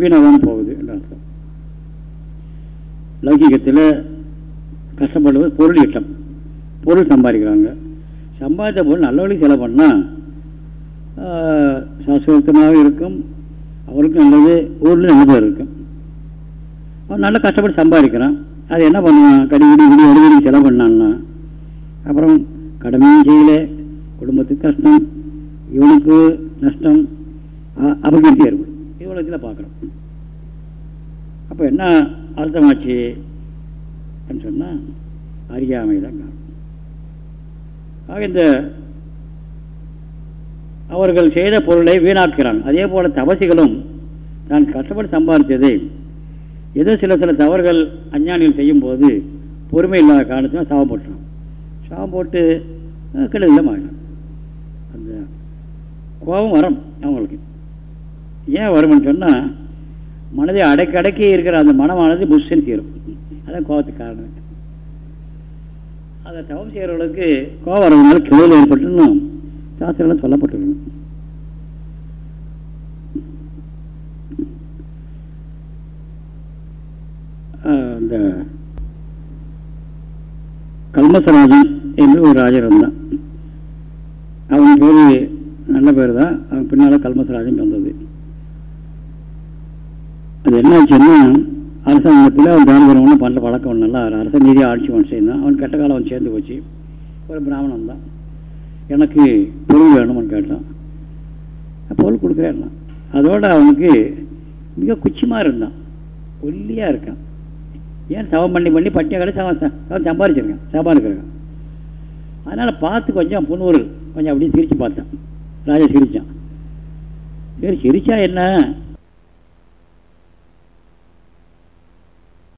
வீணாதான் போகுது என்று அர்த்தம். லௌகிகத்தில் கஷ்டப்படுவது பொருள் இட்டம் பொருள் சம்பாதிக்கிறாங்க. சம்பாதித்த பொருள் நல்ல வழி செலவு பண்ணால் சாஸ்வத்தமாக இருக்கும். அவருக்கும் நல்லது ஊரில் நல்லது இருக்கும். அவன் நல்லா கஷ்டப்பட்டு சம்பாதிக்கிறான். அது என்ன பண்ணுவான்? கடிக்கடி விடி எழுதி செலவு பண்ணான்னா அப்புறம் கடமையும் செய்யலை. குடும்பத்துக்கு கஷ்டம் இவனுக்கு நஷ்டம் அபகீர்த்தி ஏற்படும். இவ்வளோத்தில் பார்க்குறோம் அப்போ என்ன அர்த்தமாச்சு? சொன்னால் அறியாமை தான் காரணம். ஆக இந்த அவர்கள் செய்த பொருளை வீணாக்குறாங்க அதே போல் தபசிகளும் தான் கஷ்டப்பட்டு சம்பாதித்ததை ஏதோ சில சில தவறுகள் அஞ்ஞானிகள் செய்யும்போது பொறுமை இல்லாத காரணத்தினால் சாபம் போட்டுறான் சாபம் போட்டு கெடுதல மாறினான் கோபம் வரும் அவங்களுக்கு. ஏன் வரும்னு சொன்னால் மனதை அடக்கி அடக்கி இருக்கிற அந்த மனமானது புஷ்ஷன் சேரும். அதான் கோபத்துக்கு காரணம். அதை தவம் செய்கிறவர்களுக்கு கோபம் வரவங்களால கிழல் ஏற்பட்டுன்னு சாஸ்திரம் சொல்லப்பட்டிருக்கணும் இந்த கல்மசராஜன் என்று ஒரு ராஜர் இருந்தான். அவன் பேர் நல்ல பேர் தான். அவன் பின்னால் கல்மசராஜன் வந்தது அது என்னாச்சுன்னா அரசாங்கத்தில் அவன் தானபுரம்னு பண்ண பழக்கம் நல்லா அரச நீதியாக ஆட்சி அவன் செய்தான். அவன் கெட்ட காலம் அவன் சேர்ந்து போச்சு. ஒரு பிராமணன் தான். எனக்கு பொருள் வேணும்னு கேட்டான். பொருள் கொடுக்குறேன் அதோட அவனுக்கு மிக குச்சிமாக இருந்தான். ஒல்லியாக இருக்கான். ஏன் சவம் பண்ணி பண்ணி பட்டியை கடை சவம் சவம் சம்பாரிச்சிருக்கான். சம்பாதிச்சிருக்கான் அதனால் பார்த்து கொஞ்சம் புண்ணூறு கொஞ்சம் அப்படியே சிரித்து பார்த்தான். ராஜா சிரித்தான் சரி சிரிச்சா என்ன?